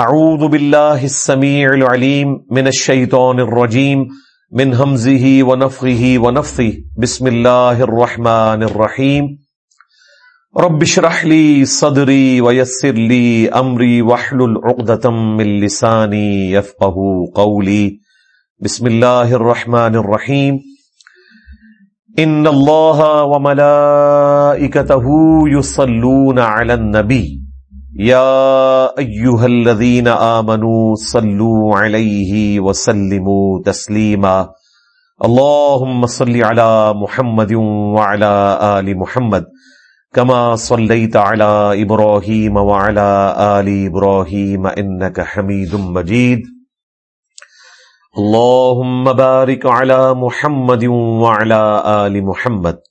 اعوذ باللہ السمیع العلیم من الشیطان الرجیم من حمزه ونفخه ونفثه بسم اللہ الرحمن الرحیم رب اشرح لي صدری ويسر لي امری واحلل عقدة من لسانی يفقهوا قولی بسم اللہ الرحمن الرحیم ان اللہ وملائکته يصلون على النبی یا ایوہ الذین آمنوا صلو علیہ وسلموا تسلیما اللہم صلی علی محمد وعلا آل محمد کما صلیت علی ابراہیم وعلا آل ابراہیم انکا حمید مجید اللہم بارک علی محمد وعلا آل محمد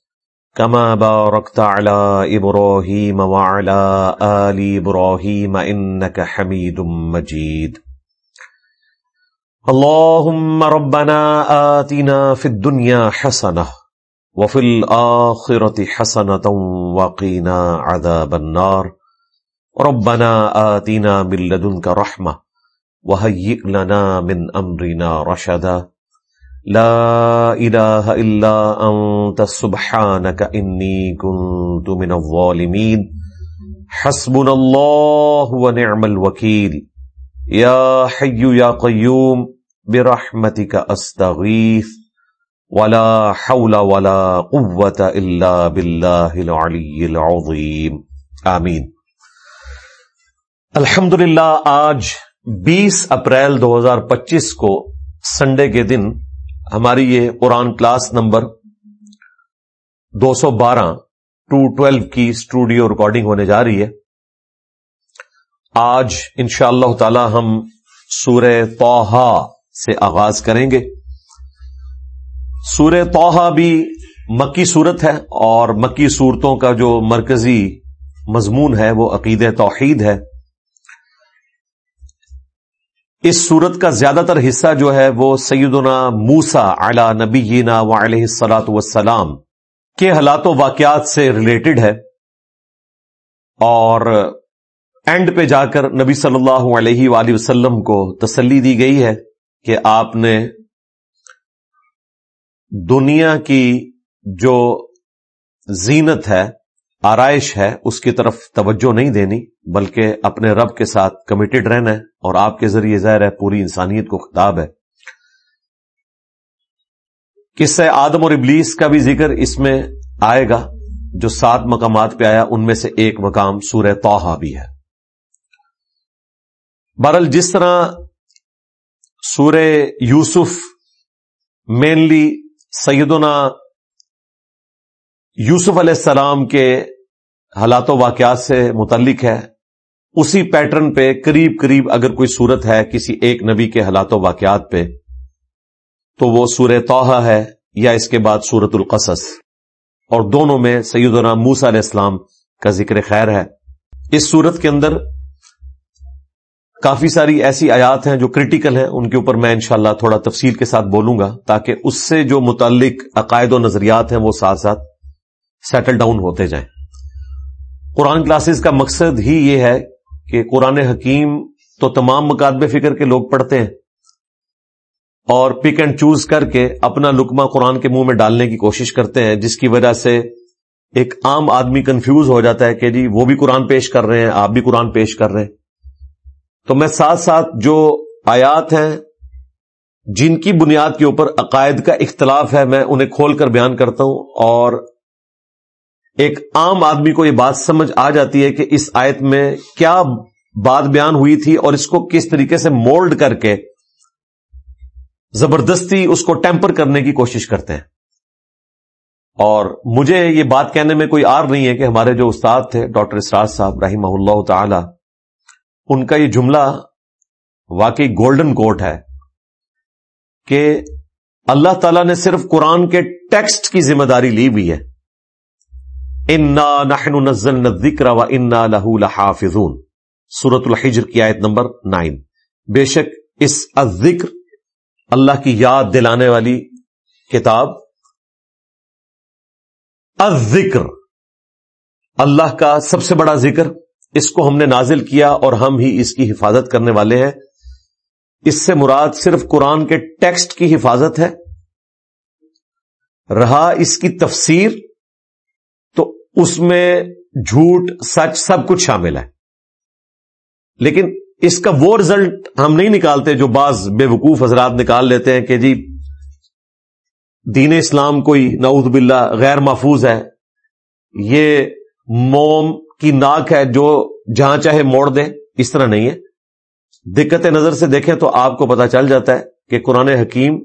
كما باركت على إبراهيم وعلى آل إبراهيم إنك حميد مجيد. اللهم ربنا آتنا في الدنيا حسنة وفي الآخرة حسنة وقنا عذاب النار. ربنا آتنا من لدنك رحمة وهيئ لنا من أمرنا رشدا. لا الہ الا انت سبحانک انی کنت من الظالمین حسبنا اللہ ونعم الوکیل یا حی یا قیوم برحمتک استغیث ولا حول ولا قوة الا باللہ العلی العظیم آمین الحمدللہ، آج بیس اپریل دو ہزار پچیس کو سنڈے کے دن ہماری یہ قرآن کلاس نمبر دو سو بارہ ٹو ٹویلو کی اسٹوڈیو ریکارڈنگ ہونے جا رہی ہے۔ آج ان شاء اللہ تعالی ہم سورہ توحا سے آغاز کریں گے۔ سورہ توحا بھی مکی صورت ہے اور مکی صورتوں کا جو مرکزی مضمون ہے وہ عقید توحید ہے۔ اس صورت کا زیادہ تر حصہ جو ہے وہ سیدنا موسا اعلی نبی و علیہ السلاۃ وسلام کے حالات و واقعات سے ریلیٹڈ ہے اور اینڈ پہ جا کر نبی صلی اللہ علیہ وآلہ وسلم کو تسلی دی گئی ہے کہ آپ نے دنیا کی جو زینت ہے آرائش ہے اس کی طرف توجہ نہیں دینی، بلکہ اپنے رب کے ساتھ کمیٹڈ رہنا ہے اور آپ کے ذریعے ظاہر ہے پوری انسانیت کو خطاب ہے۔ کس سے آدم اور ابلیس کا بھی ذکر اس میں آئے گا، جو سات مقامات پہ آیا، ان میں سے ایک مقام سورہ توحا بھی ہے۔ برل جس طرح سورہ یوسف مینلی سیدنا یوسف علیہ السلام کے حالات و واقعات سے متعلق ہے۔ اسی پیٹرن پہ قریب قریب اگر کوئی صورت ہے کسی ایک نبی کے حالات و واقعات پہ، تو وہ سور توحا ہے یا اس کے بعد سورت القصص۔ اور دونوں میں سیدنا موسا علیہ السلام کا ذکر خیر ہے۔ اس صورت کے اندر کافی ساری ایسی آیات ہیں جو کرٹیکل ہیں، ان کے اوپر میں انشاءاللہ تھوڑا تفصیل کے ساتھ بولوں گا تاکہ اس سے جو متعلق عقائد و نظریات ہیں وہ ساتھ ساتھ سیٹل ڈاؤن ہوتے جائیں۔ قرآن کلاسز کا مقصد ہی یہ ہے کہ قرآن حکیم تو تمام مکاتب فکر کے لوگ پڑھتے ہیں اور پک اینڈ چوز کر کے اپنا لکمہ قرآن کے منہ میں ڈالنے کی کوشش کرتے ہیں، جس کی وجہ سے ایک عام آدمی کنفیوز ہو جاتا ہے کہ جی وہ بھی قرآن پیش کر رہے ہیں، آپ بھی قرآن پیش کر رہے ہیں۔ تو میں ساتھ ساتھ جو آیات ہیں، جن کی بنیاد کے اوپر عقائد کا اختلاف ہے، میں انہیں کھول کر بیان کرتا ہوں اور ایک عام آدمی کو یہ بات سمجھ آ جاتی ہے کہ اس آیت میں کیا بات بیان ہوئی تھی اور اس کو کس طریقے سے مولڈ کر کے زبردستی اس کو ٹیمپر کرنے کی کوشش کرتے ہیں۔ اور مجھے یہ بات کہنے میں کوئی آر نہیں ہے کہ ہمارے جو استاد تھے، ڈاکٹر اسراج صاحب رحمہ اللہ تعالی، ان کا یہ جملہ واقعی گولڈن کوٹ ہے کہ اللہ تعالی نے صرف قرآن کے ٹیکسٹ کی ذمہ داری لی ہوئی ہے۔ انا نحن نزلنا الذکر و انا لہو لحافظون۔ سورت الحجر کی آیت نمبر نائن۔ بے شک اس ذکر اللہ کی یاد دلانے والی کتاب الذکر اللہ کا سب سے بڑا ذکر اس کو ہم نے نازل کیا اور ہم ہی اس کی حفاظت کرنے والے ہیں۔ اس سے مراد صرف قرآن کے ٹیکسٹ کی حفاظت ہے۔ رہا اس کی تفسیر اس میں جھوٹ، سچ سب کچھ شامل ہے۔ لیکن اس کا وہ رزلٹ ہم نہیں نکالتے جو بعض بے وقوف حضرات نکال لیتے ہیں کہ جی دین اسلام کوئی نعوذ باللہ غیر محفوظ ہے، یہ موم کی ناک ہے جو جہاں چاہے موڑ دے اس طرح نہیں ہے۔ دقت نظر سے دیکھیں تو آپ کو پتا چل جاتا ہے کہ قرآن حکیم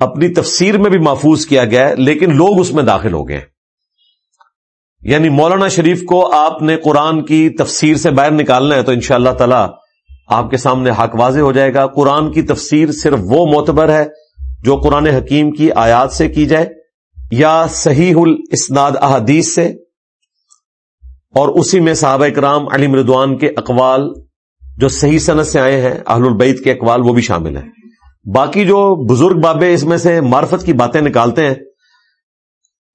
اپنی تفسیر میں بھی محفوظ کیا گیا ہے، لیکن لوگ اس میں داخل ہو گئے ہیں۔ یعنی مولانا شریف کو آپ نے قرآن کی تفسیر سے باہر نکالنا ہے تو ان شاء اللہ تعالی آپ کے سامنے حق واضح ہو جائے گا۔ قرآن کی تفسیر صرف وہ معتبر ہے جو قرآن حکیم کی آیات سے کی جائے یا صحیح الاسناد احادیث سے۔ اور اسی میں صحابہ کرام علی مردوان کے اقوال جو صحیح صنعت سے آئے ہیں، اہل البعید کے اقوال وہ بھی شامل ہیں۔ باقی جو بزرگ بابے اس میں سے معرفت کی باتیں نکالتے ہیں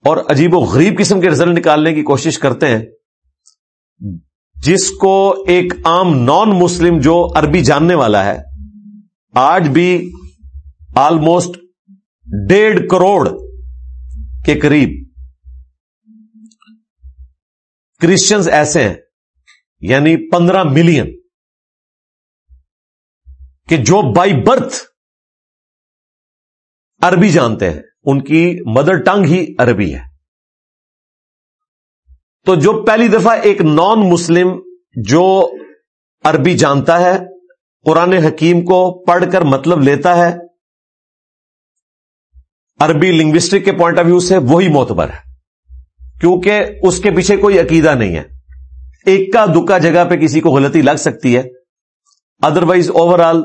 اور عجیب و غریب قسم کے رزلٹ نکالنے کی کوشش کرتے ہیں۔ جس کو ایک عام نان مسلم جو عربی جاننے والا ہے، آج بھی آلموسٹ ڈیڑھ کروڑ کے قریب کرسچنز ایسے ہیں یعنی پندرہ ملین کہ جو بائی برتھ عربی جانتے ہیں۔ ان کی مدر ٹنگ ہی عربی ہے۔ تو جو پہلی دفعہ ایک نان مسلم جو عربی جانتا ہے، قرآن حکیم کو پڑھ کر مطلب لیتا ہے، عربی لنگوسٹک کے پوائنٹ آف ویو سے وہی معتبر ہے۔ کیونکہ اس کے پیچھے کوئی عقیدہ نہیں ہے۔ ایک کا دکا جگہ پہ کسی کو غلطی لگ سکتی ہے۔ ادروائز اوور آل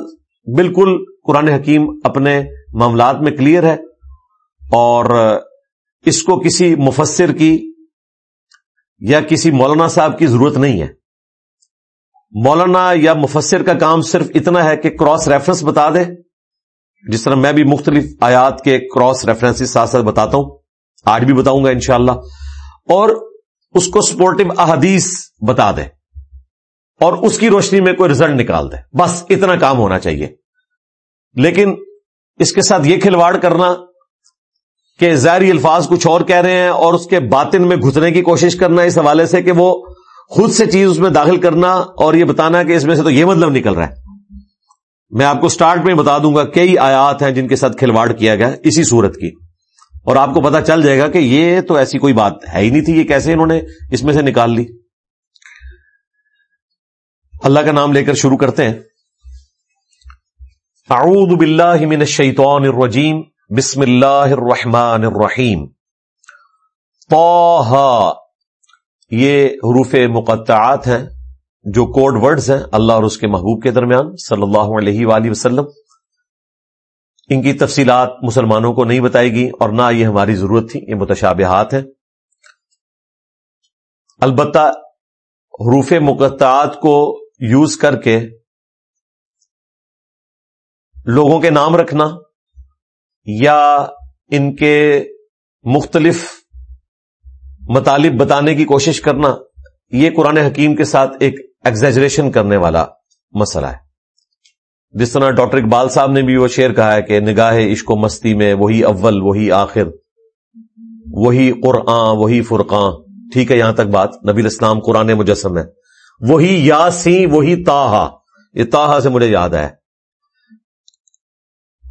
بالکل قرآن حکیم اپنے معاملات میں کلیئر ہے۔ اور اس کو کسی مفسر کی یا کسی مولانا صاحب کی ضرورت نہیں ہے۔ مولانا یا مفسر کا کام صرف اتنا ہے کہ کراس ریفرنس بتا دے۔ جس طرح میں بھی مختلف آیات کے کراس ریفرنس ساتھ ساتھ بتاتا ہوں۔ آج بھی بتاؤں گا انشاءاللہ۔ اور اس کو سپورٹو احادیث بتا دے۔ اور اس کی روشنی میں کوئی رزلٹ نکال دے۔ بس اتنا کام ہونا چاہیے۔ لیکن اس کے ساتھ یہ کھلواڑ کرنا کہ ظاہری الفاظ کچھ اور کہہ رہے ہیں اور اس کے باطن میں گھسنے کی کوشش کرنا اس حوالے سے کہ وہ خود سے چیز اس میں داخل کرنا اور یہ بتانا کہ اس میں سے تو یہ مطلب نکل رہا ہے۔ میں آپ کو سٹارٹ میں بتا دوں گا کئی آیات ہیں جن کے ساتھ کھلواڑ کیا گیا اسی صورت کی۔ اور آپ کو پتا چل جائے گا کہ یہ تو ایسی کوئی بات ہے ہی نہیں تھی، یہ کیسے انہوں نے اس میں سے نکال لی۔ اللہ کا نام لے کر شروع کرتے ہیں۔ اعوذ باللہ من الشیطان الرجیم۔ بسم اللہ الرحمن الرحیم۔ طه یہ حروف مقطعات ہیں، جو کوڈ ورڈز ہیں، اللہ اور اس کے محبوب کے درمیان، صلی اللہ علیہ وآلہ وسلم۔ ان کی تفصیلات مسلمانوں کو نہیں بتائی گی اور نہ یہ ہماری ضرورت تھی، یہ متشابہات ہیں۔ البتہ حروف مقطعات کو یوز کر کے لوگوں کے نام رکھنا یا ان کے مختلف مطالب بتانے کی کوشش کرنا، یہ قرآن حکیم کے ساتھ ایک ایگزیجریشن کرنے والا مسئلہ ہے۔ جس طرح ڈاکٹر اقبال صاحب نے بھی وہ شعر کہا ہے کہ نگاہ عشق و مستی میں وہی اول، وہی آخر، وہی قرآن، وہی فرقان۔ ٹھیک ہے، یہاں تک بات۔ نبی الاسلام قرآن مجسم ہے۔ وہی یاسی وہی تاہا یہ تاہا سے مجھے یاد ہے۔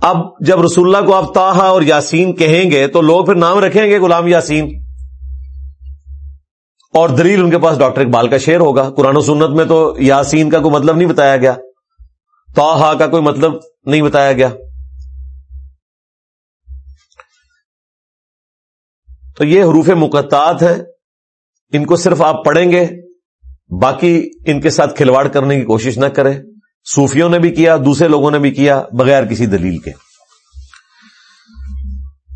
اب جب رسول اللہ کو آپ تاہا اور یاسین کہیں گے تو لوگ پھر نام رکھیں گے غلام یاسین۔ اور دلیل ان کے پاس ڈاکٹر اقبال کا شعر ہوگا۔ قرآن و سنت میں تو یاسین کا کوئی مطلب نہیں بتایا گیا۔ تاہا کا کوئی مطلب نہیں بتایا گیا۔ تو یہ حروف مقطعات ہیں۔ ان کو صرف آپ پڑھیں گے، باقی ان کے ساتھ کھلواڑ کرنے کی کوشش نہ کریں۔ صوفیوں نے بھی کیا، دوسرے لوگوں نے بھی کیا، بغیر کسی دلیل کے۔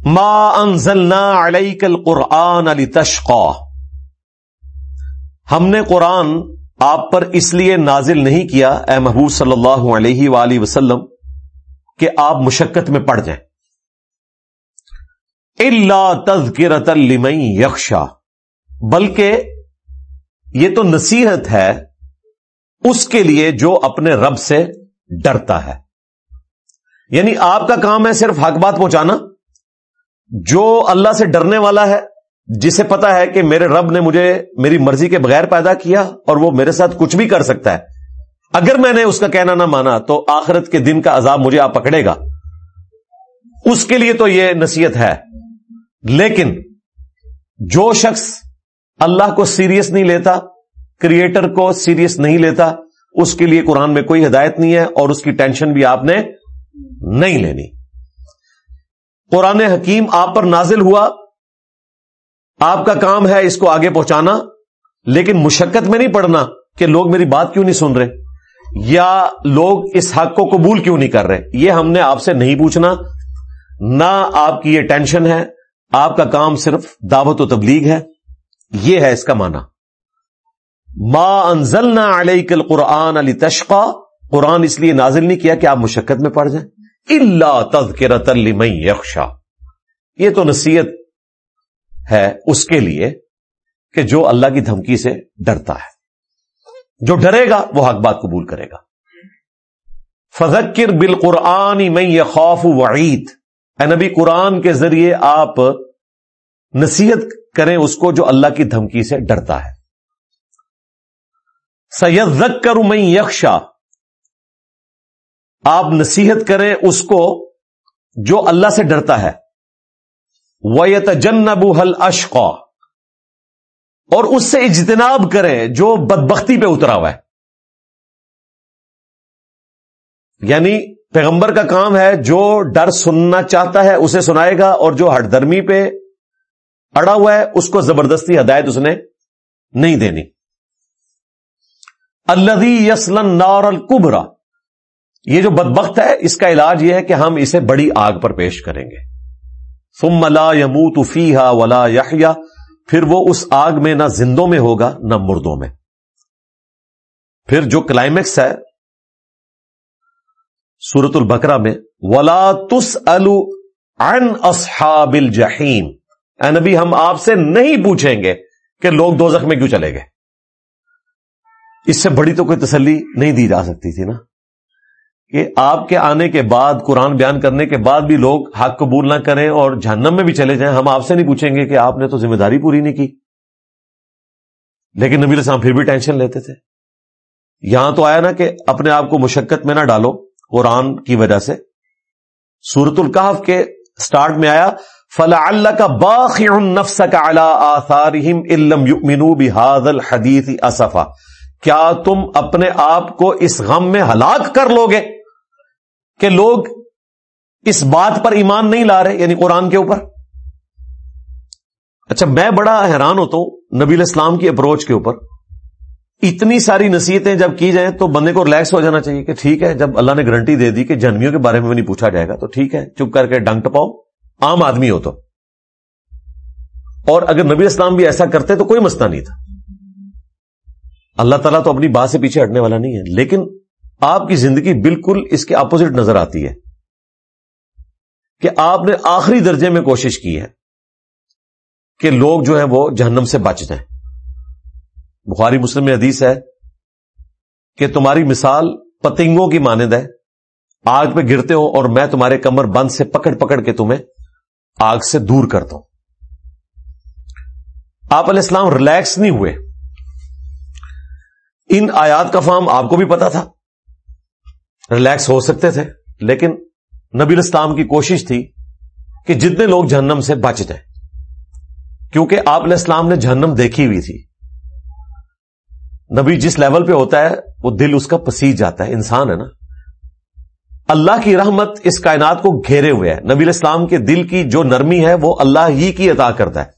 ما انزلنا علیک القرآن علی تشقا ہم نے قرآن آپ پر اس لیے نازل نہیں کیا، اے محبوب صلی اللہ علیہ وآلہ وسلم، کہ آپ مشقت میں پڑ جائیں۔ اللہ تذکرت لمن یکشا بلکہ یہ تو نصیحت ہے اس کے لیے جو اپنے رب سے ڈرتا ہے۔ یعنی آپ کا کام ہے صرف حق بات پہنچانا۔ جو اللہ سے ڈرنے والا ہے، جسے پتا ہے کہ میرے رب نے مجھے میری مرضی کے بغیر پیدا کیا اور وہ میرے ساتھ کچھ بھی کر سکتا ہے۔ اگر میں نے اس کا کہنا نہ مانا تو آخرت کے دن کا عذاب مجھے آپ پکڑے گا۔ اس کے لیے تو یہ نصیحت ہے۔ لیکن جو شخص اللہ کو سیریس نہیں لیتا کریٹر کو سیریس نہیں لیتا، اس کے لیے قرآن میں کوئی ہدایت نہیں ہے اور اس کی ٹینشن بھی آپ نے نہیں لینی۔ قرآن حکیم آپ پر نازل ہوا۔ آپ کا کام ہے اس کو آگے پہنچانا، لیکن مشقت میں نہیں پڑنا کہ لوگ میری بات کیوں نہیں سن رہے، یا لوگ اس حق کو قبول کیوں نہیں کر رہے۔ یہ ہم نے آپ سے نہیں پوچھنا۔ نہ آپ کی یہ ٹینشن ہے، آپ کا کام صرف دعوت و تبلیغ ہے۔ یہ ہے اس کا معنی۔ ما انزلنا علیک القرآن علی تشقا قرآن اس لیے نازل نہیں کیا کہ آپ مشقت میں پڑ جائیں۔ اللہ تذکرت لمن یخشا یہ تو نصیحت ہے اس کے لیے کہ جو اللہ کی دھمکی سے ڈرتا ہے۔ جو ڈرے گا وہ حق بات قبول کرے گا۔ فذکر بالقرآن میں یہ خوف وعید اے نبی، قرآن کے ذریعے آپ نصیحت کریں اس کو جو اللہ کی دھمکی سے ڈرتا ہے۔ سید کروں میں یکشا آپ نصیحت کریں اس کو جو اللہ سے ڈرتا ہے۔ ویت جن حل اشقا اور اس سے اجتناب کریں جو بدبختی پہ اترا ہوا ہے۔ یعنی پیغمبر کا کام ہے جو ڈر سننا چاہتا ہے اسے سنائے گا اور جو ہٹ درمی پہ اڑا ہوا ہے اس کو زبردستی ہدایت اس نے نہیں دینی۔ اللہ یسلن نار القبرا یہ جو بدبخت ہے، اس کا علاج یہ ہے کہ ہم اسے بڑی آگ پر پیش کریں گے۔ فم ملا یمو فیحا ولا یا پھر وہ اس آگ میں نہ زندوں میں ہوگا، نہ مردوں میں۔ پھر جو کلائمیکس ہے سورت البکرا میں، ولا تس ان اصحاب الجحیم اے نبی، ہم آپ سے نہیں پوچھیں گے کہ لوگ دو میں کیوں چلے گئے۔ اس سے بڑی تو کوئی تسلی نہیں دی جا سکتی تھی نا۔ کہ آپ کے آنے کے بعد، قرآن بیان کرنے کے بعد بھی لوگ حق قبول نہ کریں اور جہنم میں بھی چلے جائیں، ہم آپ سے نہیں پوچھیں گے کہ آپ نے تو ذمہ داری پوری نہیں کی۔ لیکن نبی السلام پھر بھی ٹینشن لیتے تھے۔ یہاں تو آیا نا کہ اپنے آپ کو مشقت میں نہ ڈالو، قرآن کی وجہ سے۔ سورت القاف کے سٹارٹ میں آیا فلا اللہ کا باخ نفس کا علم مینو بحاد الحدیث اصفا کیا تم اپنے آپ کو اس غم میں ہلاک کر لو گے کہ لوگ اس بات پر ایمان نہیں لا رہے یعنی قرآن کے اوپر؟ اچھا میں بڑا حیران ہوتا ہوں نبی الاسلام کی اپروچ کے اوپر۔ اتنی ساری نصیحتیں جب کی جائیں تو بندے کو ریلیکس ہو جانا چاہیے کہ ٹھیک ہے، جب اللہ نے گارنٹی دے دی کہ جنمیوں کے بارے میں نہیں پوچھا جائے گا تو ٹھیک ہے، چپ کر کے ڈنگ ٹپاؤ، عام آدمی ہو تو۔ اور اگر نبی اسلام بھی ایسا کرتے تو کوئی مسئلہ نہیں تھا۔ اللہ تعالیٰ تو اپنی بات سے پیچھے ہٹنے والا نہیں ہے، لیکن آپ کی زندگی بالکل اس کے اپوزٹ نظر آتی ہے کہ آپ نے آخری درجے میں کوشش کی ہے کہ لوگ جو ہیں وہ جہنم سے بچ جائیں۔ بخاری مسلم میں حدیث ہے کہ تمہاری مثال پتنگوں کی مانند ہے۔ آگ پہ گرتے ہو اور میں تمہارے کمر بند سے پکڑ پکڑ کے تمہیں آگ سے دور کرتا ہوں۔ آپ علیہ السلام ریلیکس نہیں ہوئے۔ ان آیات کا فارم آپ کو بھی پتا تھا۔ ریلیکس ہو سکتے تھے، لیکن نبی الاسلام کی کوشش تھی کہ جتنے لوگ جہنم سے بچ جائیں۔ کیونکہ آپ علیہ السلام نے جہنم دیکھی ہوئی تھی۔ نبی جس لیول پہ ہوتا ہے، وہ دل اس کا پسیج جاتا ہے۔ انسان ہے نا۔ اللہ کی رحمت اس کائنات کو گھیرے ہوئے ہے۔ نبی الاسلام کے دل کی جو نرمی ہے، وہ اللہ ہی کی عطا کرتا ہے۔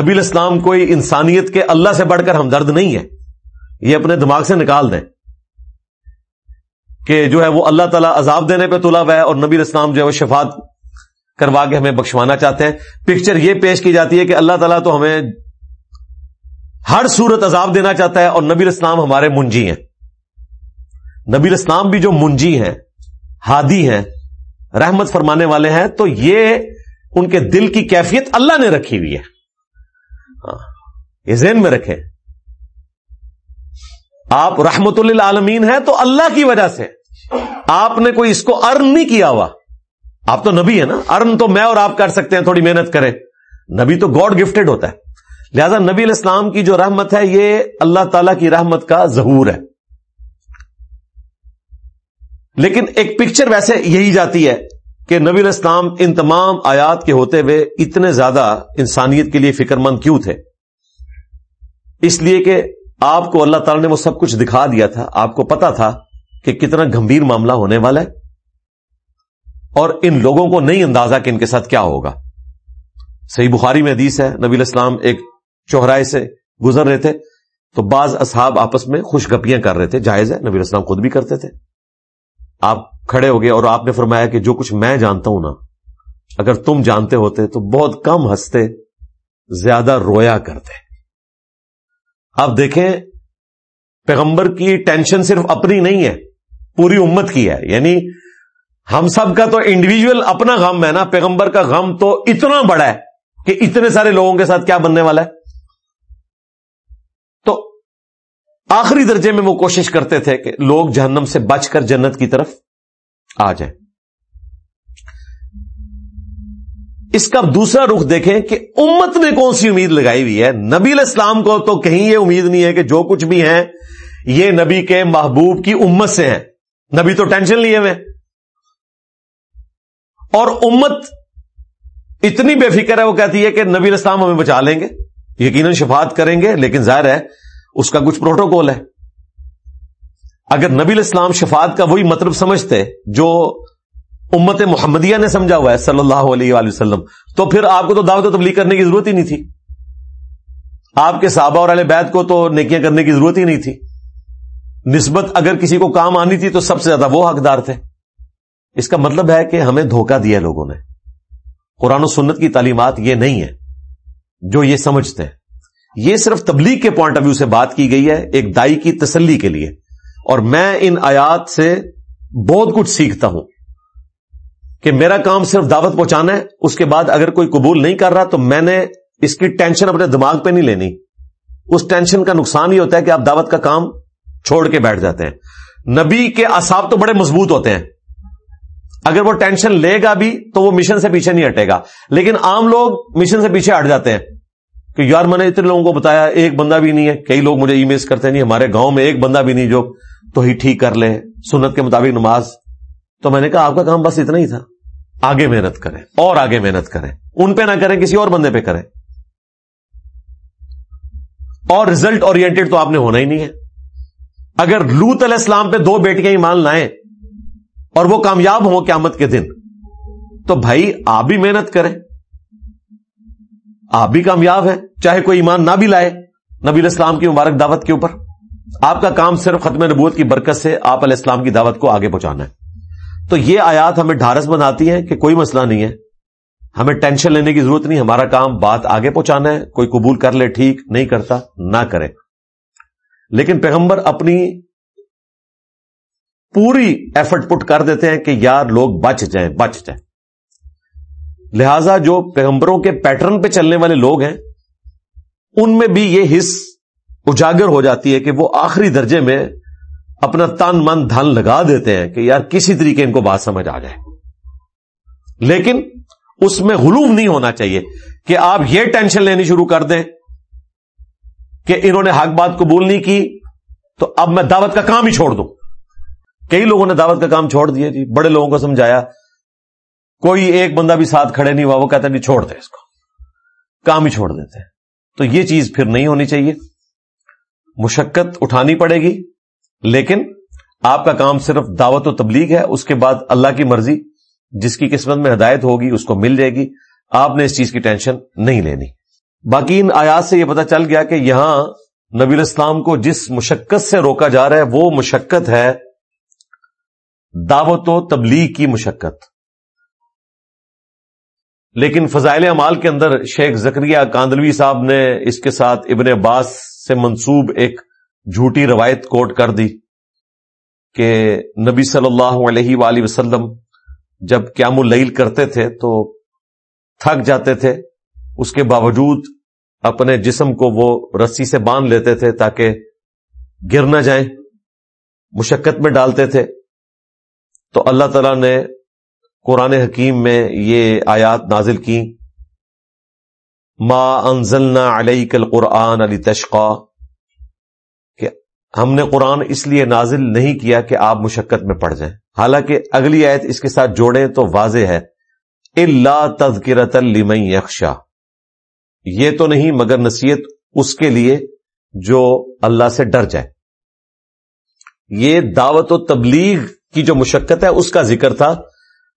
نبی الاسلام کوئی انسانیت کے اللہ سے بڑھ کر ہمدرد نہیں ہے۔ یہ اپنے دماغ سے نکال دیں کہ جو ہے وہ اللہ تعالیٰ عذاب دینے پہ تلا ہوا ہے اور نبی الاسلام جو ہے وہ شفات کروا کے ہمیں بخشوانا چاہتے ہیں۔ پکچر یہ پیش کی جاتی ہے کہ اللہ تعالیٰ تو ہمیں ہر صورت عذاب دینا چاہتا ہے اور نبی الاسلام ہمارے منجی ہیں۔ نبی الاسلام بھی جو منجی ہیں، ہادی ہیں، رحمت فرمانے والے ہیں، تو یہ ان کے دل کی کیفیت اللہ نے رکھی ہوئی ہے۔ ہاں، یہ ذہن میں رکھیں۔ آپ رحمت للعالمین ہیں تو اللہ کی وجہ سے آپ نے کوئی اس کو ارن نہیں کیا ہوا۔ آپ تو نبی ہے نا۔ ارن تو میں اور آپ کر سکتے ہیں، تھوڑی محنت کریں۔ نبی تو گاڈ گفٹڈ ہوتا ہے۔ لہذا نبی علیہ السلام کی جو رحمت ہے، یہ اللہ تعالی کی رحمت کا ظہور ہے۔ لیکن ایک پکچر ویسے یہی جاتی ہے کہ نبی علیہ السلام ان تمام آیات کے ہوتے ہوئے اتنے زیادہ انسانیت کے لیے فکر مند کیوں تھے؟ اس لیے کہ آپ کو اللہ تعالی نے وہ سب کچھ دکھا دیا تھا، آپ کو پتا تھا کہ کتنا گمبھیر معاملہ ہونے والا ہے۔ اور ان لوگوں کو نہیں اندازہ کہ ان کے ساتھ کیا ہوگا۔ صحیح بخاری میں حدیث ہے، نبی الاسلام ایک چوہرائے سے گزر رہے تھے، تو بعض اصحاب آپس میں خوش گپیاں کر رہے تھے، جائز ہے، نبی الاسلام خود بھی کرتے تھے۔ آپ کھڑے ہو گئے اور آپ نے فرمایا کہ جو کچھ میں جانتا ہوں نا، اگر تم جانتے ہوتے تو بہت کم ہنستے، زیادہ رویا کرتے۔ آپ دیکھیں، پیغمبر کی ٹینشن صرف اپنی نہیں ہے، پوری امت کی ہے۔ یعنی ہم سب کا تو انڈیویجل اپنا غم ہے نا، پیغمبر کا غم تو اتنا بڑا ہے کہ اتنے سارے لوگوں کے ساتھ کیا بننے والا ہے۔ تو آخری درجے میں وہ کوشش کرتے تھے کہ لوگ جہنم سے بچ کر جنت کی طرف آ جائیں۔ اس کا دوسرا رخ دیکھیں کہ امت نے کون سی امید لگائی ہوئی ہے؟ نبی الاسلام کو تو کہیں یہ امید نہیں ہے کہ جو کچھ بھی ہیں، یہ نبی کے محبوب کی امت سے ہیں۔ نبی تو ٹینشن لیے ہوئے اور امت اتنی بے فکر ہے، وہ کہتی ہے کہ نبی الاسلام ہمیں بچا لیں گے۔ یقیناً شفات کریں گے، لیکن ظاہر ہے، اس کا کچھ پروٹوکول ہے۔ اگر نبی الاسلام شفات کا وہی مطلب سمجھتے، جو امت محمدیہ نے سمجھا ہوا ہے صلی اللہ علیہ وآلہ وسلم۔ تو پھر آپ کو تو دعوت و تبلیغ کرنے کی ضرورت ہی نہیں تھی۔ آپ کے صحابہ اور علیہ بیت کو تو نیکیاں کرنے کی ضرورت ہی نہیں تھی۔ نسبت اگر کسی کو کام آنی تھی تو سب سے زیادہ وہ حقدار تھے۔ اس کا مطلب ہے کہ ہمیں دھوکہ دیا لوگوں نے۔ قرآن و سنت کی تعلیمات یہ نہیں ہے جو یہ سمجھتے ہیں۔ یہ صرف تبلیغ کے پوائنٹ آف ویو سے بات کی گئی ہے، ایک دائی کی تسلی کے لیے۔ اور میں ان آیات سے بہت کچھ سیکھتا ہوں۔ کہ میرا کام صرف دعوت پہنچانا ہے، اس کے بعد اگر کوئی قبول نہیں کر رہا تو میں نے اس کی ٹینشن اپنے دماغ پہ نہیں لینی۔ اس ٹینشن کا نقصان یہ ہوتا ہے کہ آپ دعوت کا کام چھوڑ کے بیٹھ جاتے ہیں۔ نبی کے اصاب تو بڑے مضبوط ہوتے ہیں۔ اگر وہ ٹینشن لے گا بھی تو وہ مشن سے پیچھے نہیں ہٹے گا۔ لیکن عام لوگ مشن سے پیچھے ہٹ جاتے ہیں کہ یار میں نے اتنے لوگوں کو بتایا، ایک بندہ بھی نہیں ہے۔ کئی لوگ مجھے ای میل کرتے نہیں، ہمارے گاؤں میں ایک بندہ بھی نہیں جو تو ہی ٹھیک کر لے، سنت کے مطابق نماز۔ تو میں نے کہا، آپ کا کام بس اتنا ہی تھا۔ آگے محنت کریں، اور آگے محنت کریں۔ ان پہ نہ کریں، کسی اور بندے پہ کریں۔ اور ریزلٹ اورینٹیڈ تو آپ نے ہونا ہی نہیں ہے۔ اگر لوت علیہ السلام پہ دو بیٹیاں ایمان لائیں اور وہ کامیاب ہوں قیامت کے دن، تو بھائی آپ بھی محنت کریں۔ آپ بھی کامیاب ہیں، چاہے کوئی ایمان نہ بھی لائے نبی الاسلام کی مبارک دعوت کے اوپر۔ آپ کا کام صرف ختم نبوت کی برکت سے آپ علیہ السلام کی دعوت کو آگے پہنچانا ہے۔ تو یہ آیات ہمیں ڈھارس بناتی ہیں کہ کوئی مسئلہ نہیں ہے۔ ہمیں ٹینشن لینے کی ضرورت نہیں، ہمارا کام بات آگے پہنچانا ہے، کوئی قبول کر لے، ٹھیک، نہیں کرتا، نہ کرے۔ لیکن پیغمبر اپنی پوری ایفرٹ پٹ کر دیتے ہیں کہ یار لوگ بچ جائیں بچ جائیں۔ لہذا جو پیغمبروں کے پیٹرن پہ چلنے والے لوگ ہیں، ان میں بھی یہ حص اجاگر ہو جاتی ہے کہ وہ آخری درجے میں اپنا تن من دھن لگا دیتے ہیں کہ یار کسی طریقے ان کو بات سمجھ آ جائے۔ لیکن اس میں غلوم نہیں ہونا چاہیے کہ آپ یہ ٹینشن لینی شروع کر دیں کہ انہوں نے حق بات قبول نہیں کی تو اب میں دعوت کا کام ہی چھوڑ دوں۔ کئی لوگوں نے دعوت کا کام چھوڑ دیا جی بڑے لوگوں کو سمجھایا۔ کوئی ایک بندہ بھی ساتھ کھڑے نہیں ہوا، وہ کہتا نہیں، چھوڑ دے اس کو۔ کام ہی چھوڑ دیتے ہیں۔ تو یہ چیز پھر نہیں ہونی چاہیے۔ مشقت اٹھانی پڑے گی۔ لیکن آپ کا کام صرف دعوت و تبلیغ ہے، اس کے بعد اللہ کی مرضی، جس کی قسمت میں ہدایت ہوگی، اس کو مل جائے گی۔ آپ نے اس چیز کی ٹینشن نہیں لینی۔ باقی ان آیات سے یہ پتا چل گیا کہ یہاں نبی الاسلام کو جس مشقت سے روکا جا رہا ہے، وہ مشقت ہے دعوت و تبلیغ کی مشقت۔ لیکن فضائل اعمال کے اندر شیخ زکریہ کاندلوی صاحب نے اس کے ساتھ ابن عباس سے منسوب ایک جھوٹی روایت کوٹ کر دی کہ نبی صلی اللہ علیہ وآلہ وسلم جب قیام اللیل کرتے تھے تو تھک جاتے تھے، اس کے باوجود اپنے جسم کو وہ رسی سے باندھ لیتے تھے تاکہ گر نہ جائیں، مشقت میں ڈالتے تھے۔ تو اللہ تعالی نے قرآن حکیم میں یہ آیات نازل کی ما انزلنا علیہ کل قرآن علی تشقا ہم نے قرآن اس لیے نازل نہیں کیا کہ آپ مشقت میں پڑ جائیں۔ حالانکہ اگلی آیت اس کے ساتھ جوڑیں تو واضح ہے۔ اللہ تذکرت لمن یکشا یہ تو نہیں، مگر نصیحت اس کے لیے جو اللہ سے ڈر جائے۔ یہ دعوت و تبلیغ کی جو مشقت ہے، اس کا ذکر تھا۔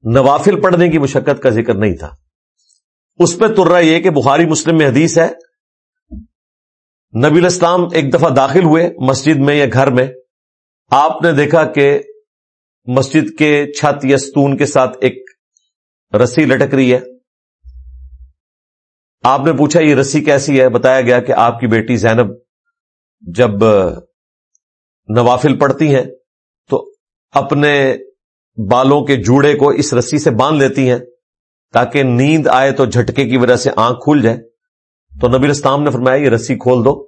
نوافل پڑھنے کی مشقت کا ذکر نہیں تھا۔ اس پہ تر رہا یہ کہ بخاری مسلم میں حدیث ہے۔ نبی الاسلام ایک دفعہ داخل ہوئے مسجد میں یا گھر میں۔ آپ نے دیکھا کہ مسجد کے چھت یا ستون کے ساتھ ایک رسی لٹک رہی ہے۔ آپ نے پوچھا، یہ رسی کیسی ہے؟ بتایا گیا کہ آپ کی بیٹی زینب جب نوافل پڑھتی ہیں تو اپنے بالوں کے جوڑے کو اس رسی سے باندھ لیتی ہیں تاکہ نیند آئے تو جھٹکے کی وجہ سے آنکھ کھل جائے۔ تو نبی اسلام نے فرمایا، یہ رسی کھول دو۔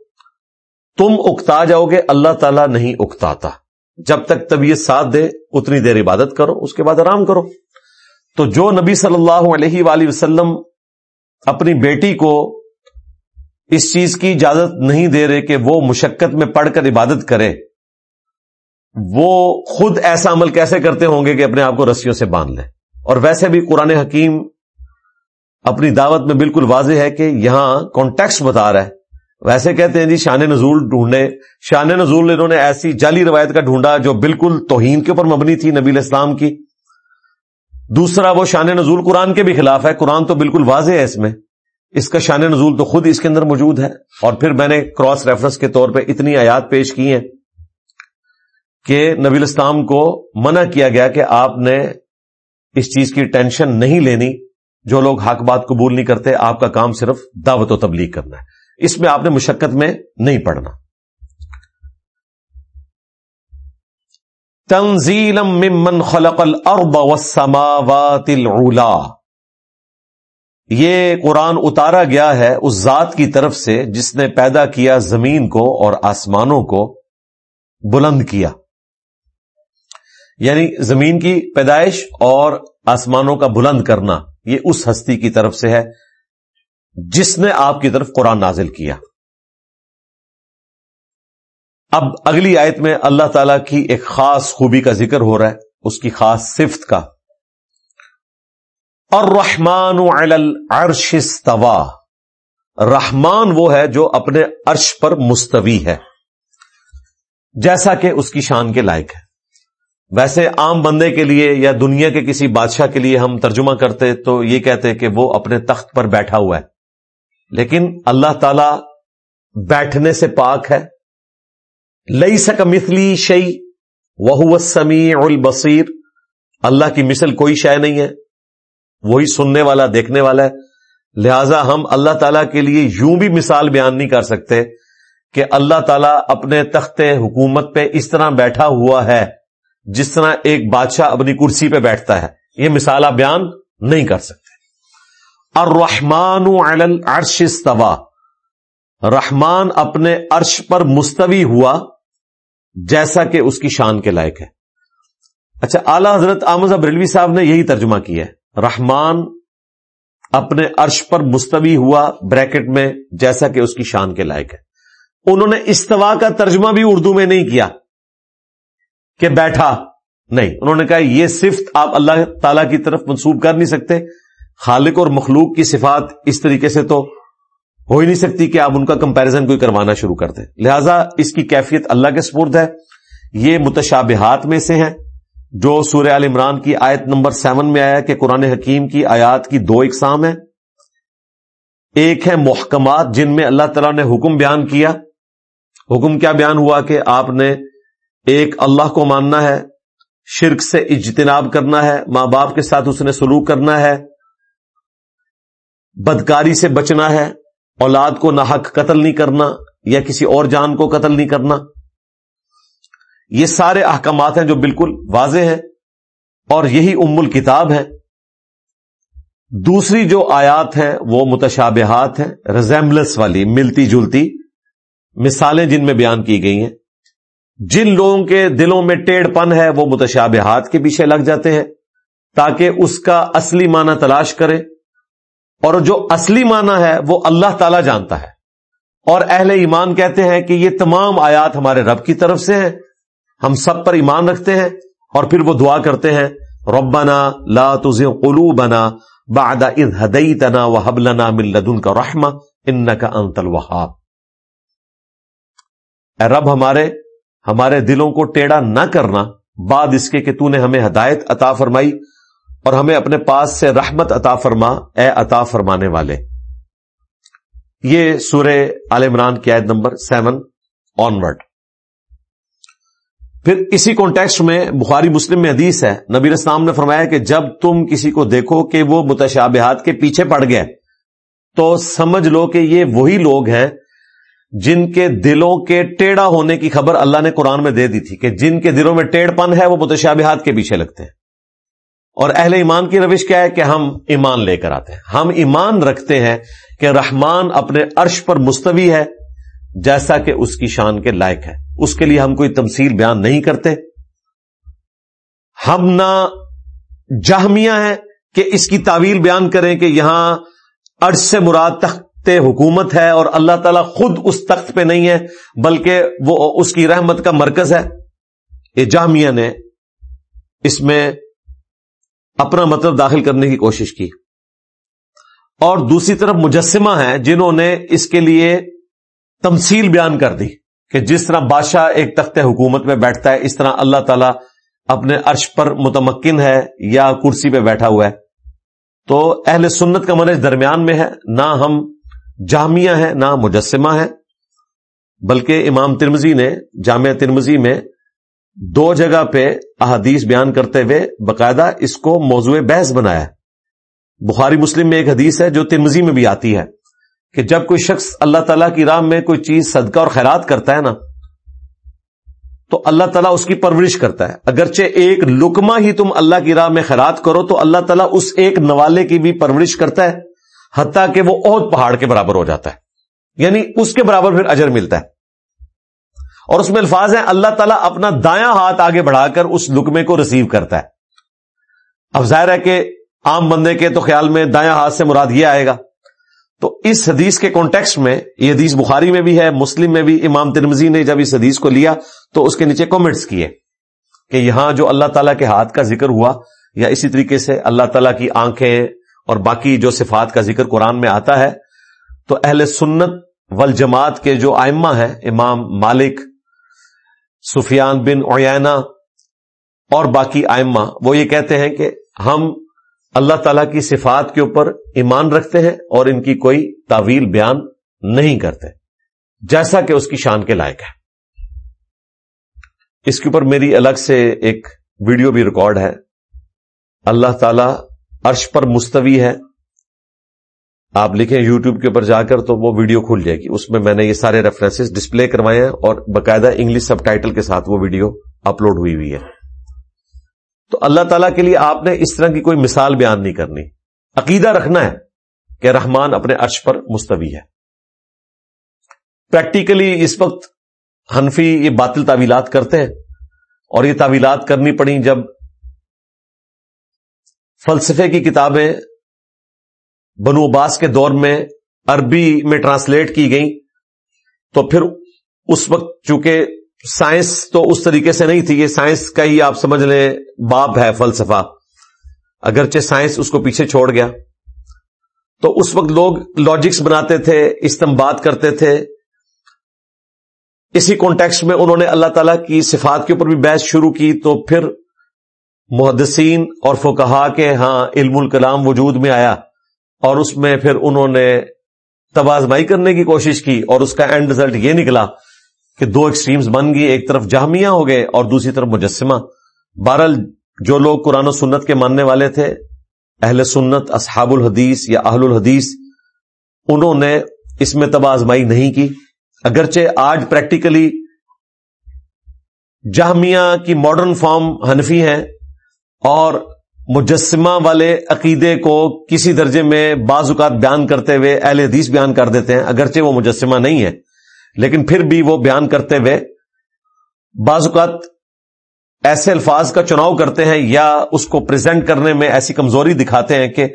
تم اکتا جاؤ گے، اللہ تعالیٰ نہیں اکتاتا۔ جب تک طبیعت ساتھ دے، اتنی دیر عبادت کرو، اس کے بعد آرام کرو۔ تو جو نبی صلی اللہ علیہ وآلہ وسلم اپنی بیٹی کو اس چیز کی اجازت نہیں دے رہے کہ وہ مشقت میں پڑھ کر عبادت کرے، وہ خود ایسا عمل کیسے کرتے ہوں گے کہ اپنے آپ کو رسیوں سے باندھ لیں؟ اور ویسے بھی قرآن حکیم اپنی دعوت میں بالکل واضح ہے کہ یہاں کانٹیکس بتا رہا ہے۔ ویسے کہتے ہیں جی شان نزول ڈھونڈنے، شان نزول انہوں نے ایسی جعلی روایت کا ڈھونڈا جو بالکل توہین کے اوپر مبنی تھی نبی اسلام کی۔ دوسرا وہ شان نزول قرآن کے بھی خلاف ہے، قرآن تو بالکل واضح ہے اس میں۔ اس کا شان نزول تو خود اس کے اندر موجود ہے۔ اور پھر میں نے کراس ریفرنس کے طور پہ اتنی آیات پیش کی ہیں کہ نبی الاسلام کو منع کیا گیا کہ آپ نے اس چیز کی ٹینشن نہیں لینی۔ جو لوگ حق بات قبول نہیں کرتے، آپ کا کام صرف دعوت و تبلیغ کرنا ہے۔ اس میں آپ نے مشقت میں نہیں پڑنا۔ تنزیلم ممن خلق الارض والسماوات العلا۔ یہ قرآن اتارا گیا ہے اس ذات کی طرف سے جس نے پیدا کیا زمین کو اور آسمانوں کو بلند کیا۔ یعنی زمین کی پیدائش اور آسمانوں کا بلند کرنا۔ یہ اس ہستی کی طرف سے ہے جس نے آپ کی طرف قرآن نازل کیا۔ اب اگلی آیت میں اللہ تعالی کی ایک خاص خوبی کا ذکر ہو رہا ہے، اس کی خاص صفت کا۔ اور رحمان استوا رحمان وہ ہے جو اپنے عرش پر مستوی ہے، جیسا کہ اس کی شان کے لائق ہے۔ ویسے عام بندے کے لیے یا دنیا کے کسی بادشاہ کے لیے ہم ترجمہ کرتے تو یہ کہتے کہ وہ اپنے تخت پر بیٹھا ہوا ہے۔ لیکن اللہ تعالی بیٹھنے سے پاک ہے۔ لئی سک مثلی شعی وہ سمیع البصیر اللہ کی مثل کوئی شے نہیں ہے۔ وہی سننے والا، دیکھنے والا ہے۔ لہذا ہم اللہ تعالی کے لیے یوں بھی مثال بیان نہیں کر سکتے کہ اللہ تعالیٰ اپنے تخت حکومت پہ اس طرح بیٹھا ہوا ہے۔ جس طرح ایک بادشاہ اپنی کرسی پہ بیٹھتا ہے، یہ مثال آپ بیان نہیں کر سکتے۔ اور رحمان عرش استوا رحمان اپنے عرش پر مستوی ہوا، جیسا کہ اس کی شان کے لائق ہے۔ اچھا اعلی حضرت احمد بریلوی صاحب نے یہی ترجمہ کیا ہے۔ رحمان اپنے عرش پر مستوی ہوا، بریکٹ میں، جیسا کہ اس کی شان کے لائق ہے۔ انہوں نے استوا کا ترجمہ بھی اردو میں نہیں کیا۔ کہ بیٹھا نہیں۔ انہوں نے کہا یہ صفت آپ اللہ تعالی کی طرف منسوب کر نہیں سکتے۔ خالق اور مخلوق کی صفات اس طریقے سے تو ہو ہی نہیں سکتی کہ آپ ان کا کمپیرزن کوئی کروانا شروع کر دیں۔ لہذا اس کی کیفیت اللہ کے سپرد ہے۔ یہ متشابہات میں سے ہیں۔ جو سورہ عال عمران کی آیت نمبر سیون میں آیا کہ قرآن حکیم کی آیات کی دو اقسام ہیں۔ ایک ہے محکمات جن میں اللہ تعالیٰ نے حکم بیان کیا۔ حکم کیا بیان ہوا کہ آپ نے ایک اللہ کو ماننا ہے، شرک سے اجتناب کرنا ہے، ماں باپ کے ساتھ اس نے سلوک کرنا ہے، بدکاری سے بچنا ہے، اولاد کو ناحق قتل نہیں کرنا یا کسی اور جان کو قتل نہیں کرنا۔ یہ سارے احکامات ہیں جو بالکل واضح ہیں اور یہی ام الکتاب ہے دوسری جو آیات ہیں وہ متشابہات ہیں ریزمبلس والی، ملتی جلتی مثالیں جن میں بیان کی گئی ہیں۔ جن لوگوں کے دلوں میں ٹیڑھ پن ہے، وہ متشابہات کے پیچھے لگ جاتے ہیں تاکہ اس کا اصلی معنی تلاش کرے۔ اور جو اصلی معنی ہے، وہ اللہ تعالی جانتا ہے۔ اور اہل ایمان کہتے ہیں کہ یہ تمام آیات ہمارے رب کی طرف سے ہیں۔ ہم سب پر ایمان رکھتے ہیں اور پھر وہ دعا کرتے ہیں، ربنا لا تزغ قلوبنا بعد اذ هديتنا وهب لنا من لدنك رحمه انك انت الوهاب اے رب ہمارے ہمارے دلوں کو ٹیڑا نہ کرنا، بعد اس کے کہ تو نے ہمیں ہدایت عطا فرمائی اور ہمیں اپنے پاس سے رحمت عطا فرما، اے عطا فرمانے والے۔ یہ سورہ عال عمران کی آیت نمبر سیون آنورڈ پھر اسی کانٹیکسٹ میں بخاری مسلم میں حدیث ہے۔ نبی اسلام نے فرمایا کہ جب تم کسی کو دیکھو کہ وہ متشابہات کے پیچھے پڑ گئے، تو سمجھ لو کہ یہ وہی لوگ ہیں جن کے دلوں کے ٹیڑھا ہونے کی خبر اللہ نے قرآن میں دے دی تھی کہ جن کے دلوں میں ٹیڑھ پن ہے وہ متشابہات کے پیچھے لگتے ہیں۔ اور اہل ایمان کی روش کیا ہے کہ ہم ایمان لے کر آتے ہیں۔ ہم ایمان رکھتے ہیں کہ رحمان اپنے عرش پر مستوی ہے، جیسا کہ اس کی شان کے لائق ہے۔ اس کے لیے ہم کوئی تمثیل بیان نہیں کرتے۔ ہم نہ جہمیاں ہیں کہ اس کی تعویل بیان کریں کہ یہاں عرش سے مراد تخت حکومت ہے اور اللہ تعالیٰ خود اس تخت پہ نہیں ہے، بلکہ وہ اس کی رحمت کا مرکز ہے۔ یہ جامعہ نے اس میں اپنا مطلب داخل کرنے کی کوشش کی۔ اور دوسری طرف مجسمہ ہیں جنہوں نے اس کے لیے تمثیل بیان کر دی کہ جس طرح بادشاہ ایک تخت حکومت میں بیٹھتا ہے، اس طرح اللہ تعالیٰ اپنے عرش پر متمکن ہے یا کرسی پہ بیٹھا ہوا ہے۔ تو اہل سنت کا منج درمیان میں ہے، نہ ہم جامعہ ہیں نہ مجسمہ ہے۔ بلکہ امام ترمزی نے جامعہ ترمزی میں دو جگہ پہ احادیث بیان کرتے ہوئے باقاعدہ اس کو موضوع بحث بنایا بخاری مسلم میں ایک حدیث ہے جو ترمزی میں بھی آتی ہے کہ جب کوئی شخص اللہ تعالیٰ کی راہ میں کوئی چیز، صدقہ اور خیرات کرتا ہے نا، تو اللہ تعالیٰ اس کی پرورش کرتا ہے۔ اگرچہ ایک لکما ہی تم اللہ کی راہ میں خیرات کرو، تو اللہ تعالیٰ اس ایک نوالے کی بھی پرورش کرتا ہے۔ حتیٰ کہ وہ اور پہاڑ کے برابر ہو جاتا ہے۔ یعنی اس کے برابر پھر اجر ملتا ہے۔ اور اس میں الفاظ ہیں، اللہ تعالیٰ اپنا دایاں ہاتھ آگے بڑھا کر اس لکمے کو ریسیو کرتا ہے۔ اب ظاہر ہے کہ عام بندے کے تو خیال میں دایاں ہاتھ سے مراد یہ آئے گا۔ تو اس حدیث کے کانٹیکس میں، یہ حدیث بخاری میں بھی ہے، مسلم میں بھی، امام ترمزی نے جب اس حدیث کو لیا تو اس کے نیچے کامنٹس کیے کہ یہاں جو اللہ تعالیٰ کے ہاتھ کا ذکر ہوا یا اسی طریقے سے اللہ تعالیٰ کی آنکھیں اور باقی جو صفات کا ذکر قرآن میں آتا ہے، تو اہل سنت والجماعت کے جو آئمہ ہیں، امام مالک، سفیان بن اوینا اور باقی آئمہ، وہ یہ کہتے ہیں کہ ہم اللہ تعالی کی صفات کے اوپر ایمان رکھتے ہیں اور ان کی کوئی تعویل بیان نہیں کرتے۔ جیسا کہ اس کی شان کے لائق ہے۔ اس کے اوپر میری الگ سے ایک ویڈیو بھی ریکارڈ ہے۔ اللہ تعالی عرش پر مستوی ہے۔ آپ لکھیں یوٹیوب کے اوپر جا کر تو وہ ویڈیو کھل جائے گی۔ اس میں میں نے یہ سارے ریفرنسز ڈسپلے کروائے ہیں اور باقاعدہ انگلش سب ٹائٹل کے ساتھ وہ ویڈیو اپلوڈ ہوئی ہوئی ہے۔ تو اللہ تعالیٰ کے لیے آپ نے اس طرح کی کوئی مثال بیان نہیں کرنی۔ عقیدہ رکھنا ہے کہ رحمان اپنے عرش پر مستوی ہے۔ پریکٹیکلی اس وقت حنفی یہ باطل تعویلات کرتے ہیں اور یہ تعویلات کرنی پڑی جب فلسفے کی کتابیں بنو عباس کے دور میں عربی میں ٹرانسلیٹ کی گئیں۔ تو پھر اس وقت چونکہ سائنس تو اس طریقے سے نہیں تھی یہ سائنس کا ہی آپ سمجھ لیں باپ ہے فلسفہ۔ اگرچہ سائنس اس کو پیچھے چھوڑ گیا۔ تو اس وقت لوگ لاجکس بناتے تھے استمباد کرتے تھے۔ اسی کانٹیکس میں انہوں نے اللہ تعالی کی صفات کے اوپر بھی بحث شروع کی۔ تو پھر محدثین اور فکہ کے ہاں علم الکلام وجود میں آیا اور اس میں پھر انہوں نے توازمائی کرنے کی کوشش کی اور اس کا اینڈ ریزلٹ یہ نکلا کہ دو ایکسٹریمز بن گئی، ایک طرف جہمیہ ہو گئے اور دوسری طرف مجسمہ۔ بہرحال جو لوگ قرآن و سنت کے ماننے والے تھے، اہل سنت، اصحاب الحدیث یا اہل الحدیث، انہوں نے اس میں تبازمائی نہیں کی۔ اگرچہ آج پریکٹیکلی جہمیہ کی ماڈرن فارم حنفی ہیں اور مجسمہ والے عقیدے کو کسی درجے میں بعض اوقات بیان کرتے ہوئے اہل حدیث بیان کر دیتے ہیں، اگرچہ وہ مجسمہ نہیں ہے، لیکن پھر بھی وہ بیان کرتے ہوئے بعض اوقات ایسے الفاظ کا چناؤ کرتے ہیں یا اس کو پریزنٹ کرنے میں ایسی کمزوری دکھاتے ہیں کہ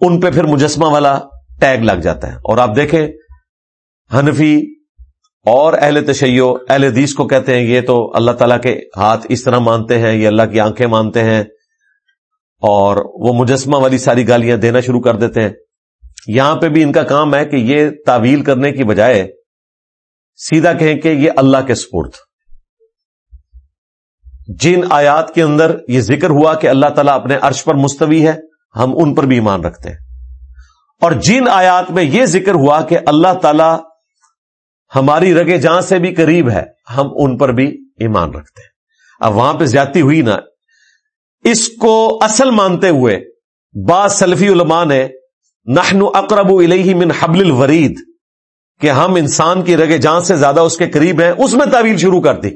ان پہ پھر مجسمہ والا ٹیگ لگ جاتا ہے۔ اور آپ دیکھیں، حنفی اور اہل تشیو اہل حدیث کو کہتے ہیں یہ تو اللہ تعالیٰ کے ہاتھ اس طرح مانتے ہیں، یہ اللہ کی آنکھیں مانتے ہیں، اور وہ مجسمہ والی ساری گالیاں دینا شروع کر دیتے ہیں۔ یہاں پہ بھی ان کا کام ہے کہ یہ تعویل کرنے کی بجائے سیدھا کہیں کہ یہ اللہ کے سپورٹ جن آیات کے اندر یہ ذکر ہوا کہ اللہ تعالیٰ اپنے عرش پر مستوی ہے، ہم ان پر بھی ایمان رکھتے ہیں۔ اور جن آیات میں یہ ذکر ہوا کہ اللہ تعالی ہماری رگے جہاں سے بھی قریب ہے، ہم ان پر بھی ایمان رکھتے ہیں۔ اب وہاں پہ زیادتی ہوئی نا، اس کو اصل مانتے ہوئے بعض سلفی علماء نے نحن اقرب الیہ من حبل الورید، کہ ہم انسان کی رگے جان سے زیادہ اس کے قریب ہیں۔ اس میں تعویل شروع کر دی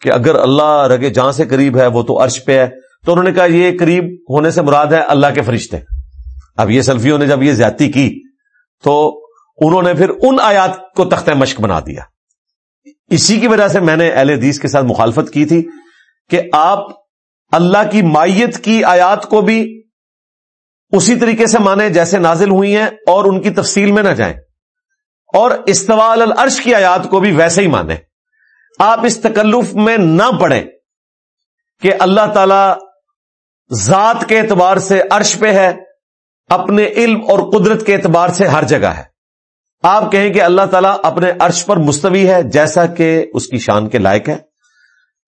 کہ اگر اللہ رگے جان سے قریب ہے، وہ تو عرش پہ ہے۔ تو انہوں نے کہا، یہ قریب ہونے سے مراد ہے اللہ کے فرشتے۔ اب یہ سلفیوں نے جب یہ زیادتی کی، تو انہوں نے پھر ان آیات کو تخت مشق بنا دیا۔ اسی کی وجہ سے میں نے اہل حدیث کے ساتھ مخالفت کی تھی کہ آپ اللہ کی مائیت کی آیات کو بھی اسی طریقے سے مانے جیسے نازل ہوئی ہیں اور ان کی تفصیل میں نہ جائیں۔ اور استوال العرش کی آیات کو بھی ویسے ہی مانے آپ اس تکلف میں نہ پڑیں کہ اللہ تعالی ذات کے اعتبار سے عرش پہ ہے، اپنے علم اور قدرت کے اعتبار سے ہر جگہ ہے۔ آپ کہیں کہ اللہ تعالیٰ اپنے عرش پر مستوی ہے جیسا کہ اس کی شان کے لائق ہے،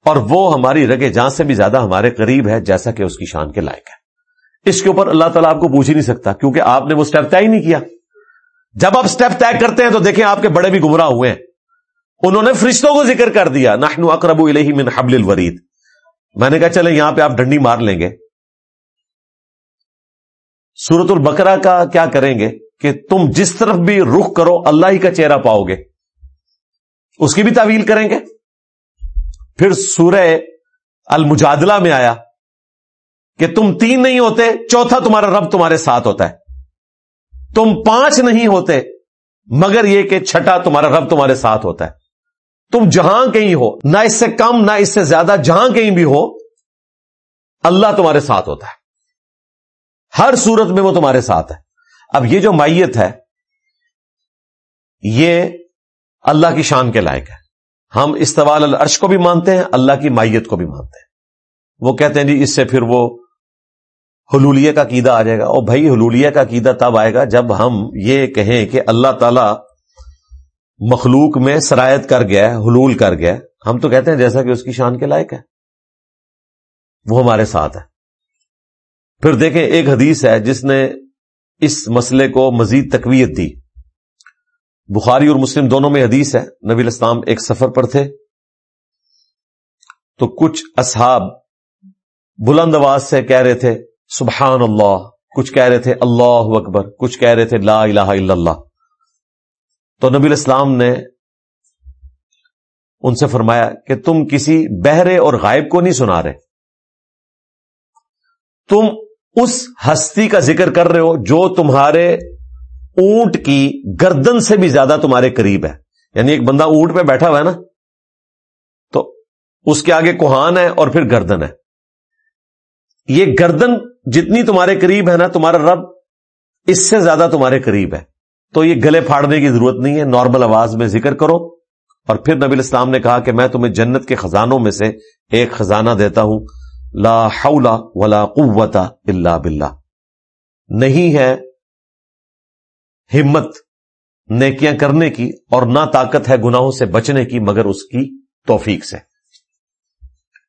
اور وہ ہماری رگے جان سے بھی زیادہ ہمارے قریب ہے جیسا کہ اس کی شان کے لائق ہے۔ اس کے اوپر اللہ تعالیٰ آپ کو پوچھ ہی نہیں سکتا، کیونکہ آپ نے وہ اسٹیپ طے ہی نہیں کیا۔ جب آپ اسٹیپ طے کرتے ہیں تو دیکھیں آپ کے بڑے بھی گمراہ ہوئے ہیں۔ انہوں نے فرشتوں کو ذکر کر دیا نحن اقرب الیہ من حبل الورید۔ میں نے کہا چلے یہاں پہ آپ ڈنڈی مار لیں گے۔ سورت البقرہ کا کیا کریں گے؟ کہ تم جس طرف بھی رخ کرو، اللہ ہی کا چہرہ پاؤ گے۔ اس کی بھی تعویل کریں گے۔ پھر سورہ المجادلہ میں آیا کہ تم تین نہیں ہوتے، چوتھا تمہارا رب تمہارے ساتھ ہوتا ہے۔ تم پانچ نہیں ہوتے، مگر یہ کہ چھٹا تمہارا رب تمہارے ساتھ ہوتا ہے۔ تم جہاں کہیں ہو، نہ اس سے کم، نہ اس سے زیادہ، جہاں کہیں بھی ہو، اللہ تمہارے ساتھ ہوتا ہے۔ ہر صورت میں وہ تمہارے ساتھ ہے۔ اب یہ جو مائیت ہے، یہ اللہ کی شان کے لائق ہے۔ ہم استوال العرش کو بھی مانتے ہیں، اللہ کی مائیت کو بھی مانتے ہیں۔ وہ کہتے ہیں جی اس سے پھر وہ حلولیہ کا قیدا آ جائے گا۔ اور بھائی، حلولیہ کا قیدا تب آئے گا جب ہم یہ کہیں کہ اللہ تعالی مخلوق میں سرایت کر گیا حلول کر گیا ہم تو کہتے ہیں جیسا کہ اس کی شان کے لائق ہے۔ وہ ہمارے ساتھ ہے۔ پھر دیکھیں، ایک حدیث ہے جس نے اس مسئلے کو مزید تقویت دی۔ بخاری اور مسلم دونوں میں حدیث ہے، نبی الاسلام ایک سفر پر تھے۔ تو کچھ اصحاب بلند آواز سے کہہ رہے تھے سبحان اللہ کچھ کہہ رہے تھے، اللہ اکبر کچھ کہہ رہے تھے، لا الہ الا اللہ تو نبی الاسلام نے ان سے فرمایا کہ تم کسی بہرے اور غائب کو نہیں سنا رہے۔ تم اس ہستی کا ذکر کر رہے ہو جو تمہارے اونٹ کی گردن سے بھی زیادہ تمہارے قریب ہے۔ یعنی ایک بندہ اونٹ پہ بیٹھا ہوا ہے نا، تو اس کے آگے کوہان ہے اور پھر گردن ہے۔ یہ گردن جتنی تمہارے قریب ہے نا، تمہارا رب اس سے زیادہ تمہارے قریب ہے۔ تو یہ گلے پھاڑنے کی ضرورت نہیں ہے، نارمل آواز میں ذکر کرو۔ اور پھر نبی الاسلام نے کہا کہ میں تمہیں جنت کے خزانوں میں سے ایک خزانہ دیتا ہوں۔ لا حول ولا قوت الا باللہ۔ نہیں ہے ہمت نیکیاں کرنے کی اور نہ طاقت ہے گناہوں سے بچنے کی مگر اس کی توفیق سے۔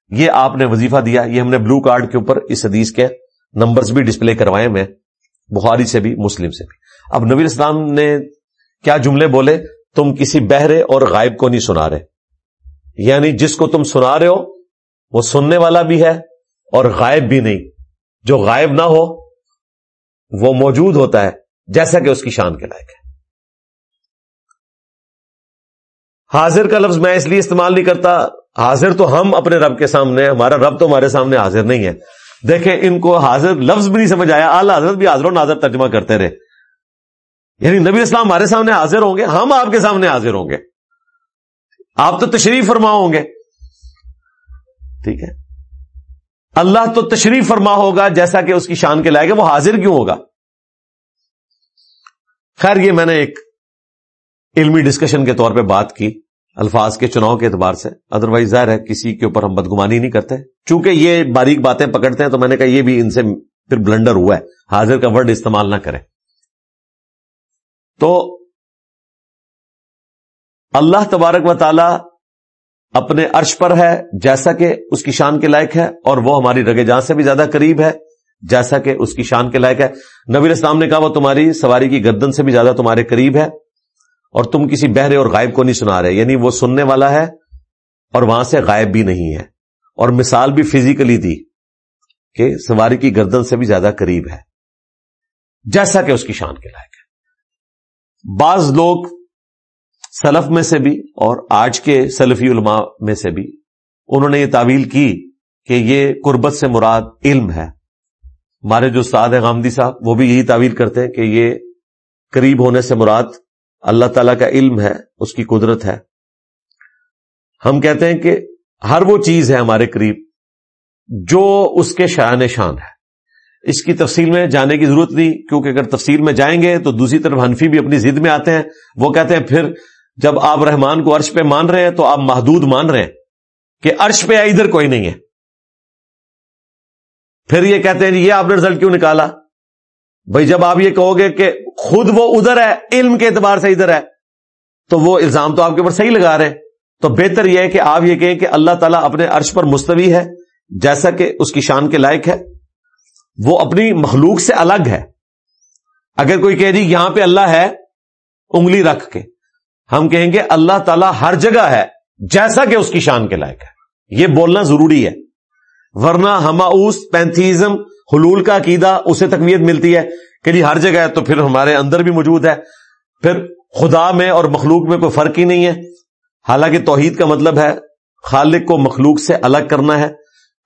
یہ آپ نے وظیفہ دیا، یہ ہم نے بلو کارڈ کے اوپر اس حدیث کے نمبرز بھی ڈسپلے کروائے میں بخاری سے بھی، مسلم سے بھی۔ اب نبی اسلام نے کیا جملے بولے؟ تم کسی بہرے اور غائب کو نہیں سنا رہے۔ یعنی جس کو تم سنا رہے ہو، وہ سننے والا بھی ہے اور غائب بھی نہیں۔ جو غائب نہ ہو، وہ موجود ہوتا ہے، جیسا کہ اس کی شان کے لائق ہے۔ حاضر کا لفظ میں اس لیے استعمال نہیں کرتا، حاضر تو ہم اپنے رب کے سامنے، ہمارا رب تو ہمارے سامنے حاضر نہیں ہے۔ دیکھیں، ان کو حاضر لفظ بھی نہیں سمجھ آیا، اعلی حضرت بھی حاضر و ناظر ترجمہ کرتے رہے۔ یعنی نبی اسلام ہمارے سامنے حاضر ہوں گے، ہم آپ کے سامنے حاضر ہوں گے۔ آپ تو تشریف فرما ہوں گے۔ ٹھیک ہے۔ اللہ تو تشریف فرما ہوگا جیسا کہ اس کی شان کے لائے گا وہ حاضر کیوں ہوگا؟ خیر، یہ میں نے ایک علمی ڈسکشن کے طور پہ بات کی، الفاظ کے چناؤ کے اعتبار سے۔ ادروائز ظاہر ہے، کسی کے اوپر ہم بدگمانی نہیں کرتے۔ چونکہ یہ باریک باتیں پکڑتے ہیں، تو میں نے کہا یہ بھی ان سے پھر بلنڈر ہوا ہے۔ حاضر کا ورڈ استعمال نہ کرے تو اللہ تبارک و تعالی اپنے عرش پر ہے، جیسا کہ اس کی شان کے لائق ہے، اور وہ ہماری رگے جان سے بھی زیادہ قریب ہے، جیسا کہ اس کی شان کے لائق ہے۔ نبی اسلام نے کہا، وہ تمہاری سواری کی گردن سے بھی زیادہ تمہارے قریب ہے، اور تم کسی بہرے اور غائب کو نہیں سنا رہے۔ یعنی وہ سننے والا ہے، اور وہاں سے غائب بھی نہیں ہے۔ اور مثال بھی فزیکلی دی کہ سواری کی گردن سے بھی زیادہ قریب ہے، جیسا کہ اس کی شان کے لائق ہے۔ بعض لوگ سلف میں سے بھی اور آج کے سلفی علماء میں سے بھی انہوں نے یہ تعویل کی کہ یہ قربت سے مراد علم ہے۔ ہمارے جو استاد ہیں غامدی صاحب، وہ بھی یہی تعویل کرتے ہیں کہ یہ قریب ہونے سے مراد اللہ تعالیٰ کا علم ہے، اس کی قدرت ہے۔ ہم کہتے ہیں کہ ہر وہ چیز ہے ہمارے قریب جو اس کے شان شان ہے۔ اس کی تفصیل میں جانے کی ضرورت نہیں، کیونکہ اگر تفصیل میں جائیں گے تو دوسری طرف حنفی بھی اپنی ضد میں آتے ہیں۔ وہ کہتے ہیں پھر جب آپ رحمان کو عرش پہ مان رہے ہیں تو آپ محدود مان رہے ہیں کہ عرش پہ ادھر کوئی نہیں ہے۔ پھر یہ کہتے ہیں جی یہ آپ نے رزلٹ کیوں نکالا؟ بھائی، جب آپ یہ کہو گے کہ خود وہ ادھر ہے، علم کے اعتبار سے ادھر ہے، تو وہ الزام تو آپ کے اوپر صحیح لگا رہے تو بہتر یہ ہے کہ آپ یہ کہیں کہ اللہ تعالیٰ اپنے عرش پر مستوی ہے، جیسا کہ اس کی شان کے لائق ہے۔ وہ اپنی مخلوق سے الگ ہے۔ اگر کوئی کہہ جی یہاں پہ اللہ ہے، انگلی رکھ کے۔ ہم کہیں گے اللہ تعالیٰ ہر جگہ ہے، جیسا کہ اس کی شان کے لائق ہے۔ یہ بولنا ضروری ہے۔ ورنہ ہماؤس پینتھیزم، حلول کا عقیدہ، اسے تقویت ملتی ہے کہ جی ہر جگہ ہے تو پھر ہمارے اندر بھی موجود ہے۔ پھر خدا میں اور مخلوق میں کوئی فرق ہی نہیں ہے۔ حالانکہ توحید کا مطلب ہے، خالق کو مخلوق سے الگ کرنا ہے،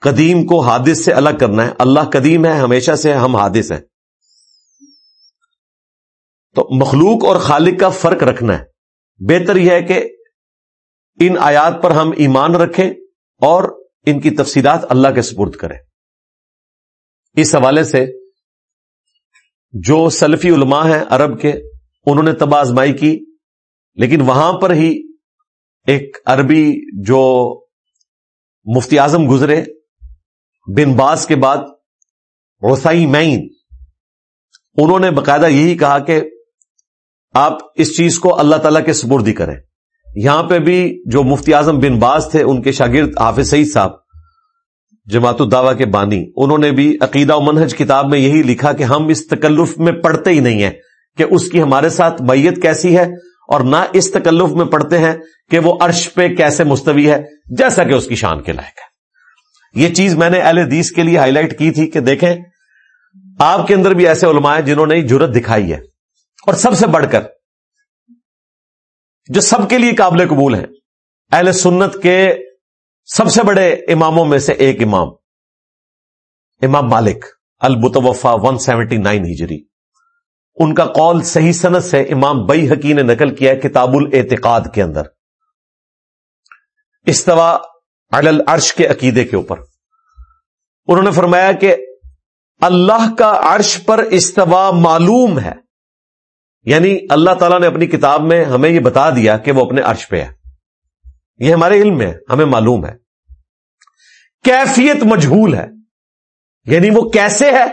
قدیم کو حادث سے الگ کرنا ہے۔ اللہ قدیم ہے، ہمیشہ سے ہم حادث ہیں۔ تو مخلوق اور خالق کا فرق رکھنا ہے۔ بہتر یہ ہے کہ ان آیات پر ہم ایمان رکھیں اور ان کی تفصیلات اللہ کے سپرد کریں۔ اس حوالے سے جو سلفی علماء ہیں عرب کے، انہوں نے تب آزمائی کی، لیکن وہاں پر ہی ایک عربی جو مفتی اعظم گزرے، بن باز کے بعد رسائی مین انہوں نے باقاعدہ یہی کہا کہ آپ اس چیز کو اللہ تعالی کے سپردی کریں۔ یہاں پہ بھی جو مفتی اعظم بن باز تھے، ان کے شاگرد حافظ سعید صاحب، جماعت الدعوہ کے بانی، انہوں نے بھی عقیدہ و منہج کتاب میں یہی لکھا کہ ہم اس تکلف میں پڑھتے ہی نہیں ہیں کہ اس کی ہمارے ساتھ میت کیسی ہے، اور نہ اس تکلف میں پڑھتے ہیں کہ وہ عرش پہ کیسے مستوی ہے، جیسا کہ اس کی شان کے لائق ہے۔ یہ چیز میں نے اہل حدیث کے لیے ہائی لائٹ کی تھی کہ دیکھیں، آپ کے اندر بھی ایسے علماء ہیں جنہوں نے جرت دکھائی ہے۔ اور سب سے بڑھ کر، جو سب کے لیے قابل قبول ہیں اہل سنت کے سب سے بڑے اماموں میں سے ایک امام امام مالک، البتوفا ون سیونٹی نائن ہجری۔ ان کا قول صحیح صنعت سے امام بئی حکی نے نقل کیا ہے کتاب الاعتقاد کے اندر۔ استوا العرش کے عقیدے کے اوپر۔ انہوں نے فرمایا کہ اللہ کا عرش پر استوا معلوم ہے۔ یعنی اللہ تعالیٰ نے اپنی کتاب میں ہمیں یہ بتا دیا کہ وہ اپنے عرش پہ ہے۔ یہ ہمارے علم میں، ہمیں معلوم ہے۔ کیفیت مجھول ہے۔ یعنی وہ کیسے ہے؟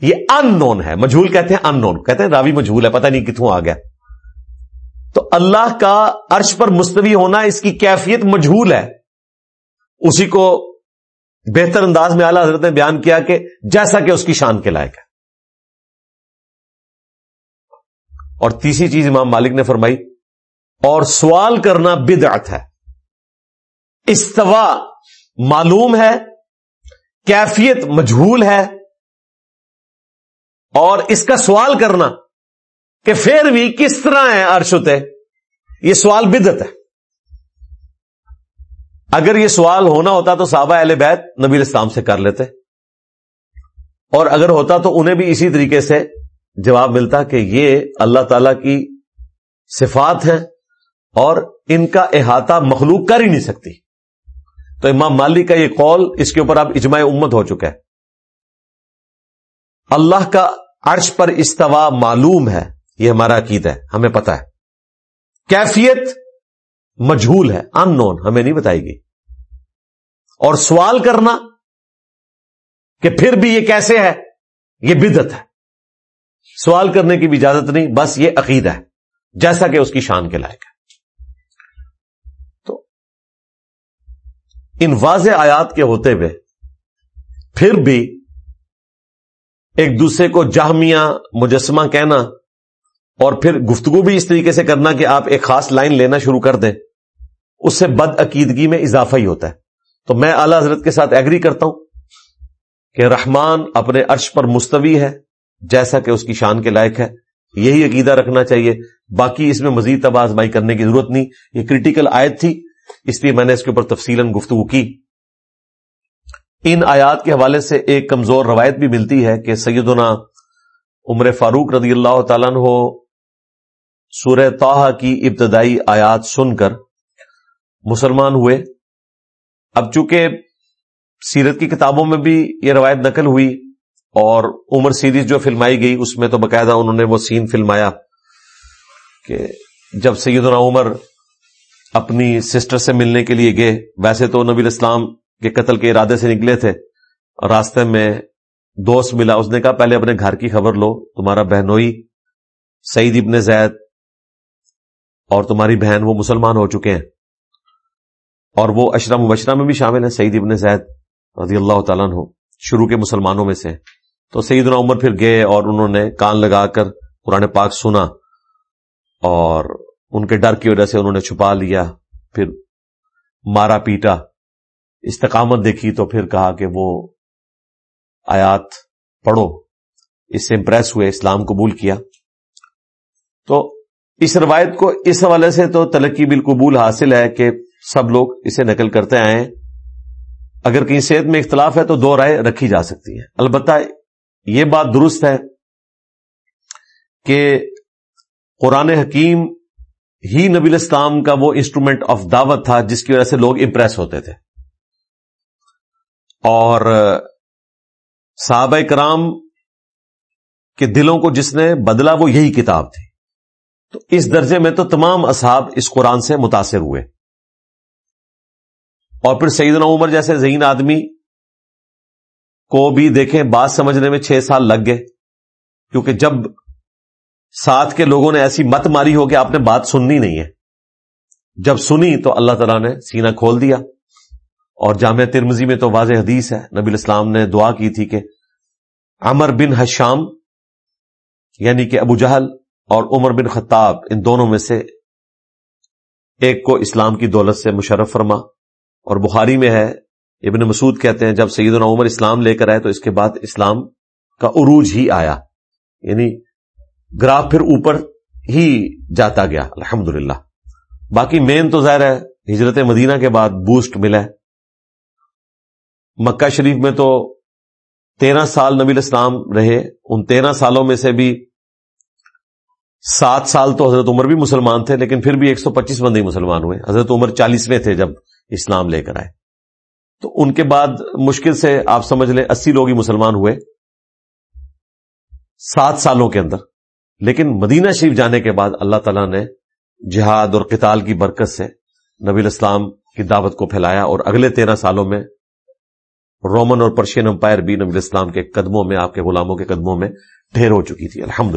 یہ ان نون ہے۔ مجھول کہتے ہیں ان نون کہتے ہیں راوی مجھول ہے، پتہ نہیں کتوں آ گیا۔ تو اللہ کا عرش پر مستوی ہونا اس کی کیفیت مجھول ہے۔ اسی کو بہتر انداز میں اعلی حضرت نے بیان کیا کہ جیسا کہ اس کی شان کے لائق ہے۔ اور تیسری چیز امام مالک نے فرمائی، اور سوال کرنا بدعت ہے۔ استوا معلوم ہے، کیفیت مجھول ہے، اور اس کا سوال کرنا کہ پھر بھی کس طرح ہے ارشتے یہ سوال بدت ہے۔ اگر یہ سوال ہونا ہوتا تو صحابہ اہل بیت نبی اسلام سے کر لیتے، اور اگر ہوتا تو انہیں بھی اسی طریقے سے جواب ملتا کہ یہ اللہ تعالی کی صفات ہیں اور ان کا احاطہ مخلوق کر ہی نہیں سکتی۔ تو امام مالی کا یہ قول اس کے اوپر اب اجماع امت ہو چکا ہے۔ اللہ کا عرش پر استوا معلوم ہے، یہ ہمارا عقید ہے، ہمیں پتا ہے۔ کیفیت مجھول ہے ان نون ہمیں نہیں بتائے گی اور سوال کرنا کہ پھر بھی یہ کیسے ہے؟ یہ بدت ہے۔ سوال کرنے کی بھی اجازت نہیں، بس یہ عقید ہے، جیسا کہ اس کی شان کے لائق ہے۔ تو ان واضح آیات کے ہوتے ہوئے پھر بھی ایک دوسرے کو جہمیاں مجسمہ کہنا اور پھر گفتگو بھی اس طریقے سے کرنا کہ آپ ایک خاص لائن لینا شروع کر دیں، اس سے بد عقیدگی میں اضافہ ہی ہوتا ہے۔ تو میں اعلی حضرت کے ساتھ ایگری کرتا ہوں کہ رحمان اپنے عرش پر مستوی ہے۔ جیسا کہ اس کی شان کے لائق ہے۔ یہی عقیدہ رکھنا چاہیے۔ باقی اس میں مزید تباہ کرنے کی ضرورت نہیں۔ یہ کریٹیکل آیت تھی۔ اس لیے میں نے اس کے اوپر تفصیل گفتگو کی۔ ان آیات کے حوالے سے ایک کمزور روایت بھی ملتی ہے کہ سیدنا عمر فاروق رضی اللہ تعالیٰ ہو سورہ توحہ کی ابتدائی آیات سن کر مسلمان ہوئے۔ اب چونکہ سیرت کی کتابوں میں بھی یہ روایت نقل ہوئی اور عمر سیریز جو فلمائی گئی، اس میں تو باقاعدہ انہوں نے وہ سین فلمایا کہ جب سیدنا عمر اپنی سسٹر سے ملنے کے لیے گئے، ویسے تو نبی الاسلام کے قتل کے ارادے سے نکلے تھے اور راستے میں دوست ملا، اس نے کہا، پہلے اپنے گھر کی خبر لو، تمہارا بہنوئی سعید ابن زید اور تمہاری بہن وہ مسلمان ہو چکے ہیں۔ اور وہ اشرم مبشرہ میں بھی شامل ہے سعید ابن زید رضی اللہ تعالیٰ ہو شروع کے مسلمانوں میں سے تو سعید عمر پھر گئے اور انہوں نے کان لگا کر قرآن پاک سنا اور ان کے ڈر کی وجہ سے انہوں نے چھپا لیا، پھر مارا پیٹا۔ استقامت دیکھی تو پھر کہا کہ وہ آیات پڑھو۔ اس سے امپریس ہوئے، اسلام قبول کیا۔ تو اس روایت کو اس حوالے سے تو تلقی بالقبول حاصل ہے کہ سب لوگ اسے نقل کرتے آئے۔ ہیں اگر کہیں صحت میں اختلاف ہے تو دو رائے رکھی جا سکتی ہے البتہ یہ بات درست ہے کہ قرآن حکیم ہی نبی اسلام کا وہ انسٹرومنٹ آف دعوت تھا جس کی وجہ سے لوگ امپریس ہوتے تھے۔ اور صحابہ کرام کے دلوں کو جس نے بدلا وہ یہی کتاب تھی۔ تو اس درجے میں تو تمام اصحاب اس قرآن سے متاثر ہوئے۔ اور پھر سیدنا عمر جیسے ذہین آدمی کو بھی دیکھیں، بات سمجھنے میں چھ سال لگ گئے۔ کیونکہ جب ساتھ کے لوگوں نے ایسی مت ماری ہو کہ آپ نے بات سننی نہیں ہے۔ جب سنی تو اللہ تعالیٰ نے سینہ کھول دیا۔ اور جامعہ ترمزی میں تو واضح حدیث ہے۔ نبی الاسلام نے دعا کی تھی کہ عمر بن حشام یعنی کہ ابو جہل اور عمر بن خطاب، ان دونوں میں سے ایک کو اسلام کی دولت سے مشرف فرما۔ اور بخاری میں ہے ابن مسعود کہتے ہیں، جب سیدنا عمر اسلام لے کر آئے تو اس کے بعد اسلام کا عروج ہی آیا۔ یعنی گراف پھر اوپر ہی جاتا گیا الحمد باقی مین تو ظاہر ہے، ہجرت مدینہ کے بعد بوسٹ ملا ہے۔ مکہ شریف میں تو تیرہ سال نبی الاسلام رہے۔ ان تیرہ سالوں میں سے بھی سات سال تو حضرت عمر بھی مسلمان تھے، لیکن پھر بھی ایک سو پچیس بندے مسلمان ہوئے۔ حضرت عمر چالیسویں تھے جب اسلام لے کر آئے۔ تو ان کے بعد مشکل سے آپ سمجھ لیں، اسی لوگ ہی مسلمان ہوئے۔ سات سالوں کے اندر۔ لیکن مدینہ شریف جانے کے بعد اللہ تعالیٰ نے جہاد اور قتال کی برکت سے نبی الاسلام کی دعوت کو پھیلایا اور اگلے تیرہ سالوں میں رومن اور پرشین امپائر بھی نبی الاسلام کے قدموں میں، آپ کے غلاموں کے قدموں میں ڈھیر ہو چکی تھی۔ الحمد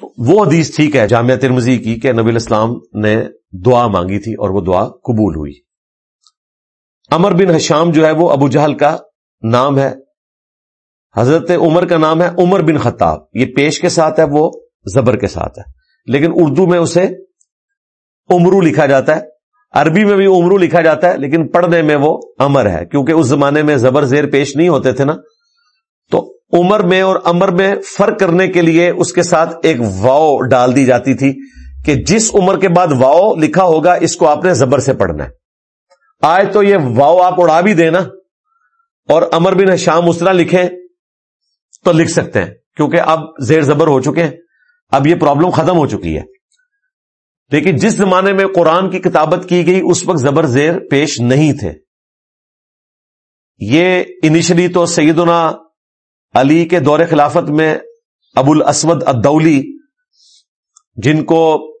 تو وہ حدیث ٹھیک ہے، جامعہ ترمزی کی کہ نبی الاسلام نے دعا مانگی تھی اور وہ دعا قبول ہوئی۔ امر بن حشام جو ہے وہ ابو جہل کا نام ہے۔ حضرت عمر کا نام ہے عمر بن خطاب۔ یہ پیش کے ساتھ ہے، وہ زبر کے ساتھ ہے۔ لیکن اردو میں اسے عمرو لکھا جاتا ہے۔ عربی میں بھی عمرو لکھا جاتا ہے، لیکن پڑھنے میں وہ امر ہے۔ کیونکہ اس زمانے میں زبر زیر پیش نہیں ہوتے تھے نا۔ تو عمر میں اور امر میں فرق کرنے کے لیے اس کے ساتھ ایک واؤ ڈال دی جاتی تھی کہ جس عمر کے بعد واؤ لکھا ہوگا، اس کو آپ نے زبر سے پڑھنا ہے۔ آج تو یہ واؤ آپ اڑا بھی دینا اور امر بن شام اسرا لکھیں تو لکھ سکتے ہیں کیونکہ اب زیر زبر ہو چکے ہیں۔ اب یہ پرابلم ختم ہو چکی ہے۔ لیکن جس زمانے میں قرآن کی کتابت کی گئی، اس وقت زبر زیر پیش نہیں تھے۔ یہ انیشلی تو سیدنا علی کے دور خلافت میں ابو الاسود ادولی جن کو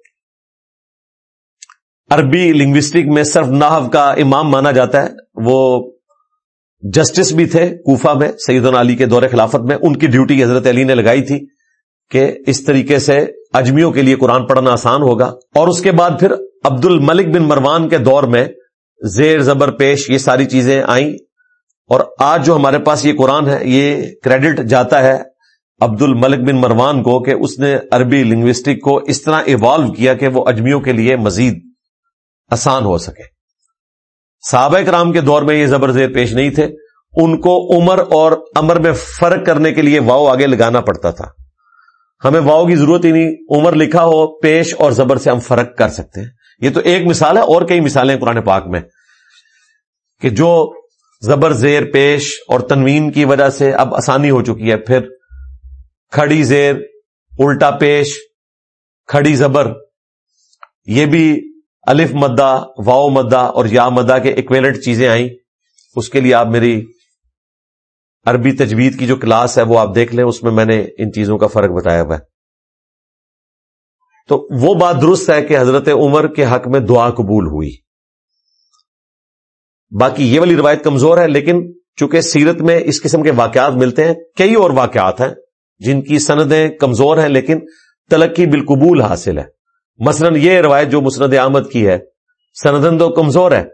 عربی لنگوسٹک میں صرف ناحو کا امام مانا جاتا ہے۔ وہ جسٹس بھی تھے کوفہ میں، سیدنا علی کے دور خلافت میں۔ ان کی ڈیوٹی حضرت علی نے لگائی تھی کہ اس طریقے سے اجمیوں کے لیے قرآن پڑھنا آسان ہوگا۔ اور اس کے بعد پھر عبد الملک بن مروان کے دور میں زیر زبر پیش یہ ساری چیزیں آئیں۔ اور آج جو ہمارے پاس یہ قرآن ہے، یہ کریڈٹ جاتا ہے عبد الملک بن مروان کو کہ اس نے عربی لنگوسٹک کو اس طرح ایوالو کیا کہ وہ اجمیوں کے لیے مزید آسان ہو سکے۔ صحابہ کرام کے دور میں یہ زبر زیر پیش نہیں تھے۔ ان کو عمر اور امر میں فرق کرنے کے لیے واؤ آگے لگانا پڑتا تھا۔ ہمیں واؤ کی ضرورت ہی نہیں۔ عمر لکھا ہو، پیش اور زبر سے ہم فرق کر سکتے ہیں۔ یہ تو ایک مثال ہے، اور کئی مثالیں قرآن پاک میں۔ کہ جو زبر زیر پیش اور تنوین کی وجہ سے اب آسانی ہو چکی ہے، پھر کھڑی زیر، الٹا پیش، کھڑی زبر، یہ بھی الف مدہ واؤ مدہ اور یا مدہ کے اکویلنٹ چیزیں آئیں۔ اس کے لیے آپ میری عربی تجوید کی جو کلاس ہے وہ آپ دیکھ لیں، اس میں میں نے ان چیزوں کا فرق بتایا ہوا ہے۔ تو وہ بات درست ہے کہ حضرت عمر کے حق میں دعا قبول ہوئی۔ باقی یہ والی روایت کمزور ہے، لیکن چونکہ سیرت میں اس قسم کے واقعات ملتے ہیں، کئی اور واقعات ہیں جن کی سندیں کمزور ہیں، لیکن تلقی بالقبول حاصل ہے۔ مثلا یہ روایت جو مسند احمد کی ہے، سندن تو کمزور ہے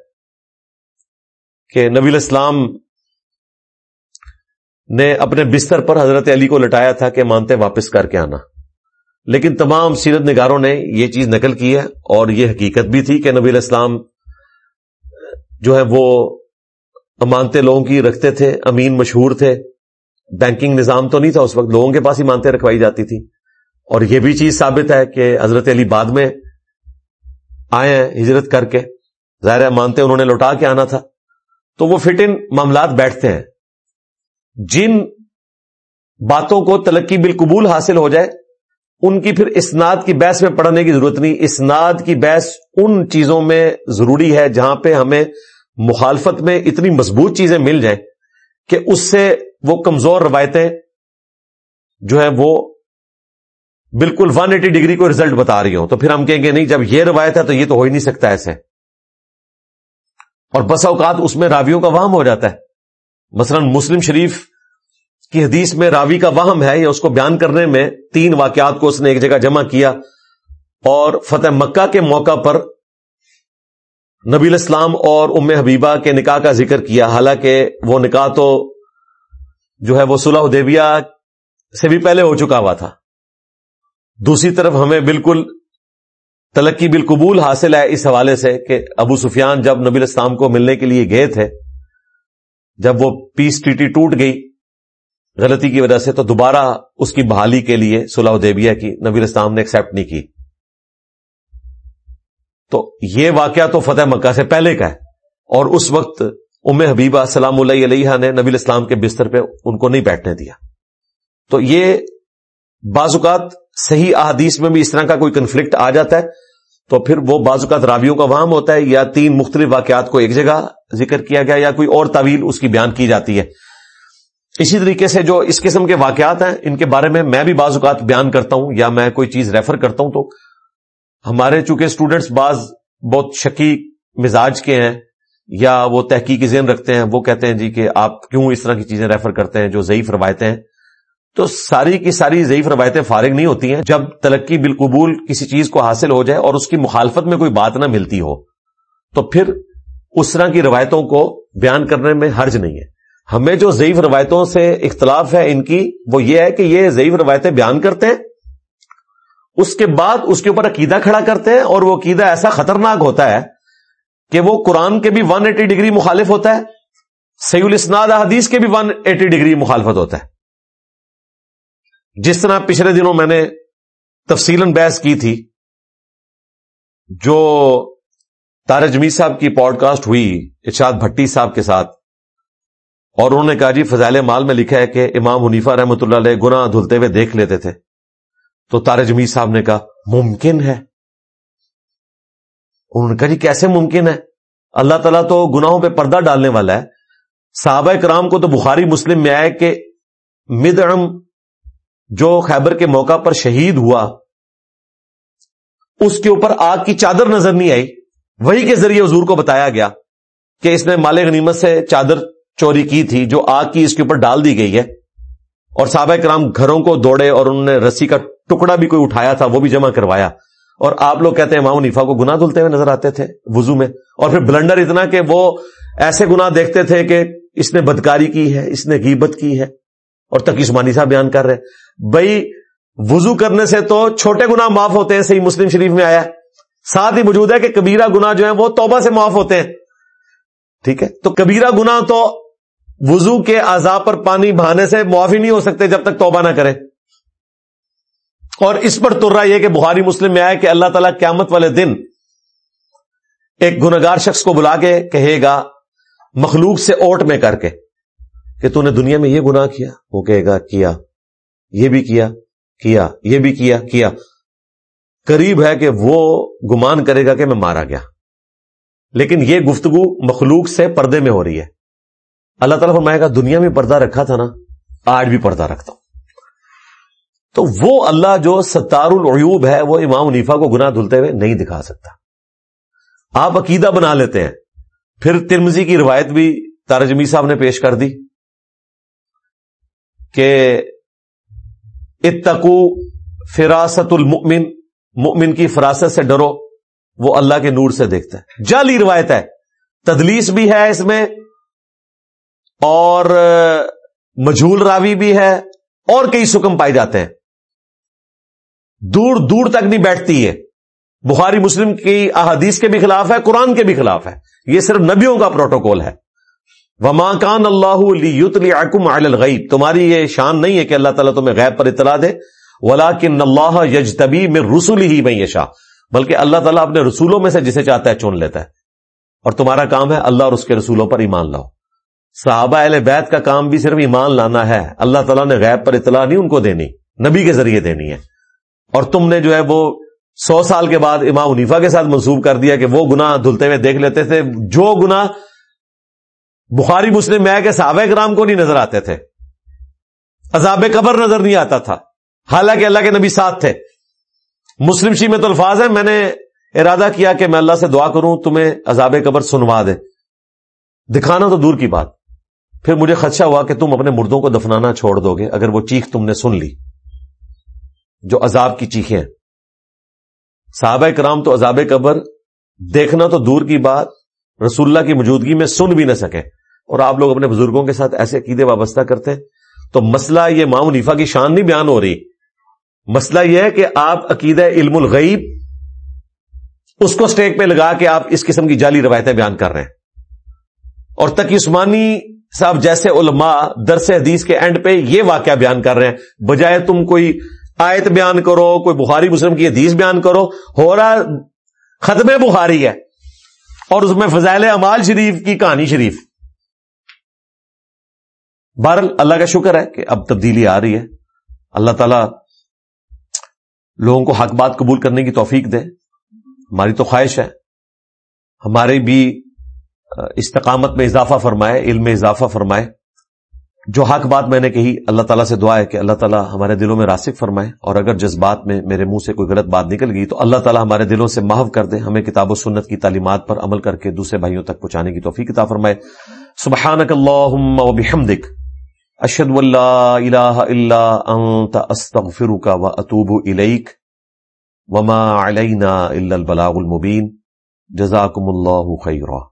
کہ نبی الاسلام نے اپنے بستر پر حضرت علی کو لٹایا تھا کہ مانتے واپس کر کے آنا۔ لیکن تمام سیرت نگاروں نے یہ چیز نقل کی ہے اور یہ حقیقت بھی تھی کہ نبی الاسلام جو ہے وہ امانتے لوگوں کی رکھتے تھے، امین مشہور تھے۔ بینکنگ نظام تو نہیں تھا اس وقت، لوگوں کے پاس ہی مانتے رکھوائی جاتی تھی۔ اور یہ بھی چیز ثابت ہے کہ حضرت علی بعد میں آئے ہیں ہجرت کر کے۔ ظاہر مانتے انہوں نے لوٹا کے آنا تھا۔ تو وہ فٹ ان معاملات بیٹھتے ہیں۔ جن باتوں کو تلقی بالقبول حاصل ہو جائے، ان کی پھر اسناد کی بحث میں پڑھنے کی ضرورت نہیں۔ اسناد کی بحث ان چیزوں میں ضروری ہے جہاں پہ ہمیں مخالفت میں اتنی مضبوط چیزیں مل جائیں کہ اس سے وہ کمزور روایتیں جو ہے وہ بالکل ون ایٹی ڈگری کو ریزلٹ بتا رہی ہوں۔ تو پھر ہم کہیں گے نہیں، جب یہ روایت ہے تو یہ تو ہو ہی نہیں سکتا ایسے۔ اور بس اوقات اس میں راویوں کا وہم ہو جاتا ہے۔ مثلا مسلم شریف کی حدیث میں راوی کا وہم ہے یا اس کو بیان کرنے میں تین واقعات کو اس نے ایک جگہ جمع کیا۔ اور فتح مکہ کے موقع پر نبی الاسلام اور ام حبیبہ کے نکاح کا ذکر کیا۔ حالانکہ وہ نکاح تو جو ہے وہ صلح دیویا سے بھی پہلے ہو چکا ہوا تھا۔ دوسری طرف ہمیں بالکل تلقی بالقبول حاصل ہے اس حوالے سے کہ ابو سفیان جب نبی الاسلام کو ملنے کے لیے گئے تھے، جب وہ پیس ٹی ٹوٹ گئی، غلطی کی وجہ سے تو دوبارہ اس کی بحالی کے لیے صلاح دیبیا کی نبی الاسلام نے ایکسپٹ نہیں کی۔ تو یہ واقعہ تو فتح مکہ سے پہلے کا ہے، اور اس وقت ام حبیبہ سلام اللہ علیہ نے نبی الاسلام کے بستر پہ ان کو نہیں بیٹھنے دیا۔ تو یہ بعض اوقات صحیح احادیث میں بھی اس طرح کا کوئی کنفلکٹ آ جاتا ہے، تو پھر وہ بعض اوقات راویوں کا وہم ہوتا ہے، یا تین مختلف واقعات کو ایک جگہ ذکر کیا گیا، یا کوئی اور طویل اس کی بیان کی جاتی ہے۔ اسی طریقے سے جو اس قسم کے واقعات ہیں، ان کے بارے میں میں بھی بعض اوقات بیان کرتا ہوں، یا میں کوئی چیز ریفر کرتا ہوں، تو ہمارے چونکہ اسٹوڈینٹس بعض بہت شکی مزاج کے ہیں، یا وہ تحقیقی ذہن رکھتے ہیں، وہ کہتے ہیں جی کہ آپ کیوں اس طرح کی چیزیں ریفر کرتے ہیں جو ضعیف روایتیں ہیں۔ تو ساری کی ساری ضعیف روایتیں فارغ نہیں ہوتی ہیں جب تلقی بالقبول کسی چیز کو حاصل ہو جائے اور اس کی مخالفت میں کوئی بات نہ ملتی ہو، تو پھر اس طرح کی روایتوں کو بیان کرنے میں حرج نہیں ہے۔ ہمیں جو ضعیف روایتوں سے اختلاف ہے ان کی، وہ یہ ہے کہ یہ ضعیف روایتیں بیان کرتے ہیں، اس کے بعد اس کے اوپر عقیدہ کھڑا کرتے ہیں اور وہ عقیدہ ایسا خطرناک ہوتا ہے کہ وہ قرآن کے بھی ون ایٹی ڈگری مخالف ہوتا ہے سی الاسناد حدیث کے بھی ون ایٹی ڈگری مخالفت ہوتا ہے۔ جس طرح پچھلے دنوں میں نے تفصیل بحث کی تھی، جو تارج جمی صاحب کی پوڈ کاسٹ ہوئی، ارشاد بھٹی صاحب کے ساتھ، اور انہوں نے کہا جی فضائل مال میں لکھا ہے کہ امام حنیفہ رحمۃ اللہ علیہ گنا دھلتے ہوئے دیکھ لیتے تھے۔ تو تارے جمی صاحب نے کہا، ممکن ہے؟ انہوں نے کہا جی کیسے ممکن ہے؟ اللہ تعالیٰ تو گناہوں پہ پردہ ڈالنے والا ہے۔ صحابہ کرام کو تو بخاری مسلم میں آئے کہ مدعم جو خیبر کے موقع پر شہید ہوا، اس کے اوپر آگ کی چادر نظر نہیں آئی۔ وہی کے ذریعے حضور کو بتایا گیا کہ اس نے مال غنیمت سے چادر چوری کی تھی، جو آگ کی اس کے اوپر ڈال دی گئی ہے۔ اور صحابہ کرام گھروں کو دوڑے اور انہوں نے رسی کا ٹکڑا بھی کوئی اٹھایا تھا، وہ بھی جمع کروایا۔ اور آپ لوگ کہتے ہیں امام نیفا کو گنا دھلتے ہوئے نظر آتے تھے وزو میں۔ اور پھر بلنڈر اتنا کہ وہ ایسے گنا دیکھتے تھے کہ اس نے بدکاری کی ہے، اس نے غیبت کی ہے۔ اور تک عثمانی صاحب بیان کر رہے بھائی وزو کرنے سے تو چھوٹے گنا معاف ہوتے ہیں، صحیح مسلم شریف میں آیا ساتھ ہی موجود ہے کہ کبیرہ گنا جو ہے وہ توبہ سے معاف ہوتے ہیں۔ ٹھیک ہے؟ تو کبیرہ گنا تو وزو کے عذاب پر پانی بہانے سے معافی نہیں ہو سکتے جب تک توبہ نہ کرے اور اس پر تر رہا یہ کہ بخاری مسلم میں آیا کہ اللہ تعالیٰ قیامت والے دن ایک گنگار شخص کو بلا کے کہے گا، مخلوق سے اوٹ میں کر کے۔ کہ تو نے دنیا میں یہ گناہ کیا؟ وہ کہے گا، کیا۔ یہ بھی کیا کیا۔ یہ بھی کیا کیا۔ قریب ہے کہ وہ گمان کرے گا کہ میں مارا گیا۔ لیکن یہ گفتگو مخلوق سے پردے میں ہو رہی ہے۔ اللہ تعالیٰ فرمائے گا، دنیا میں پردہ رکھا تھا نا، آج بھی پردہ رکھتا ہوں۔ تو وہ اللہ جو ستار العیوب ہے، وہ امام منیفا کو گناہ دھلتے ہوئے نہیں دکھا سکتا۔ آپ عقیدہ بنا لیتے ہیں۔ پھر ترمزی کی روایت بھی تارجمی صاحب نے پیش کر دی۔ کہ اتقو فراست المؤمن، مؤمن کی فراست سے ڈرو، وہ اللہ کے نور سے دیکھتا ہے۔ جعلی روایت ہے۔ تدلیس بھی ہے اس میں، اور مجھول راوی بھی ہے، اور کئی سکم پائے جاتے ہیں۔ دور دور تک نہیں بیٹھتی ہے۔ بخاری مسلم کی احادیث کے بھی خلاف ہے، قرآن کے بھی خلاف ہے۔ یہ صرف نبیوں کا پروٹوکول ہے۔ وما کان اللہ الغیب تمہاری یہ شان نہیں ہے کہ اللہ تعالیٰ تمہیں غیب پر اطلاع دے ولا کن اللہ یجتبی میں رسول ہی میں یشا بلکہ اللہ تعالیٰ اپنے رسولوں میں سے جسے چاہتا ہے چن لیتا ہے۔ اور تمہارا کام ہے اللہ اور اس کے رسولوں پر ایمان لاؤ۔ صحابہ اہل بیت کا کام بھی صرف ایمان لانا ہے۔ اللہ تعالیٰ نے غیب پر اطلاع نہیں ان کو دینی، نبی کے ذریعے دینی ہے۔ اور تم نے جو ہے وہ سو سال کے بعد امام منیفا کے ساتھ منسوخ کر دیا کہ وہ گنا دھلتے ہوئے دیکھ لیتے تھے۔ جو گنا بخاری مسلم میں کہ صحابہ کرام کو نہیں نظر آتے تھے۔ عذاب قبر نظر نہیں آتا تھا۔ حالانکہ اللہ کے نبی ساتھ تھے۔ مسلم شی میں تو الفاظ ہے میں نے ارادہ کیا کہ میں اللہ سے دعا کروں، تمہیں عذاب قبر سنوا دے دکھانا تو دور کی بات۔ پھر مجھے خدشہ ہوا کہ تم اپنے مردوں کو دفنانا چھوڑ دو گے، اگر وہ چیخ تم نے سن لی۔ جو عذاب کی چیخیں۔ صحابہ کرام تو عذاب قبر دیکھنا تو دور کی بات۔ رسول اللہ کی موجودگی میں سن بھی نہ سکے اور آپ لوگ اپنے بزرگوں کے ساتھ ایسے عقیدے وابستہ کرتے ہیں تو مسئلہ یہ ماں نیفا کی شان نہیں بیان ہو رہی۔ مسئلہ یہ ہے کہ آپ عقیدہ علم الغیب اس کو سٹیک پہ لگا کے آپ اس قسم کی جعلی روایتیں بیان کر رہے ہیں۔ اور تک عثمانی صاحب جیسے علماء درس حدیث کے اینڈ پہ یہ واقعہ بیان کر رہے ہیں۔ بجائے تم کوئی آیت بیان کرو، کوئی بخاری مسلم کی حدیث بیان کرو، ہو رہا ختم بخاری ہے۔ اور اس میں فضائل امال شریف کی کہانی شریف۔ بہر اللہ کا شکر ہے کہ اب تبدیلی آ رہی ہے۔ اللہ تعالی لوگوں کو حق بات قبول کرنے کی توفیق دے۔ ہماری تو خواہش ہے۔ ہمارے بھی استقامت میں اضافہ فرمائے، علم میں اضافہ فرمائے۔ جو حق بات میں نے کہی، اللہ تعالیٰ سے دعا ہے کہ اللہ تعالیٰ ہمارے دلوں میں راسک فرمائے، اور اگر جس بات میں میرے منہ سے کوئی غلط بات نکل گئی تو اللہ تعالیٰ ہمارے دلوں سے محو کر دے، ہمیں کتاب و سنت کی تعلیمات پر عمل کر کے دوسرے بھائیوں تک پہنچانے کی توفیق کتاب فرمائے۔ سبحانک اللہم و بحمدک اشد اللہ الہ انت، استغفرک و اتوب الیک۔ وما علینا الا البلاغ المبین۔ جزاکم اللہ خیرہ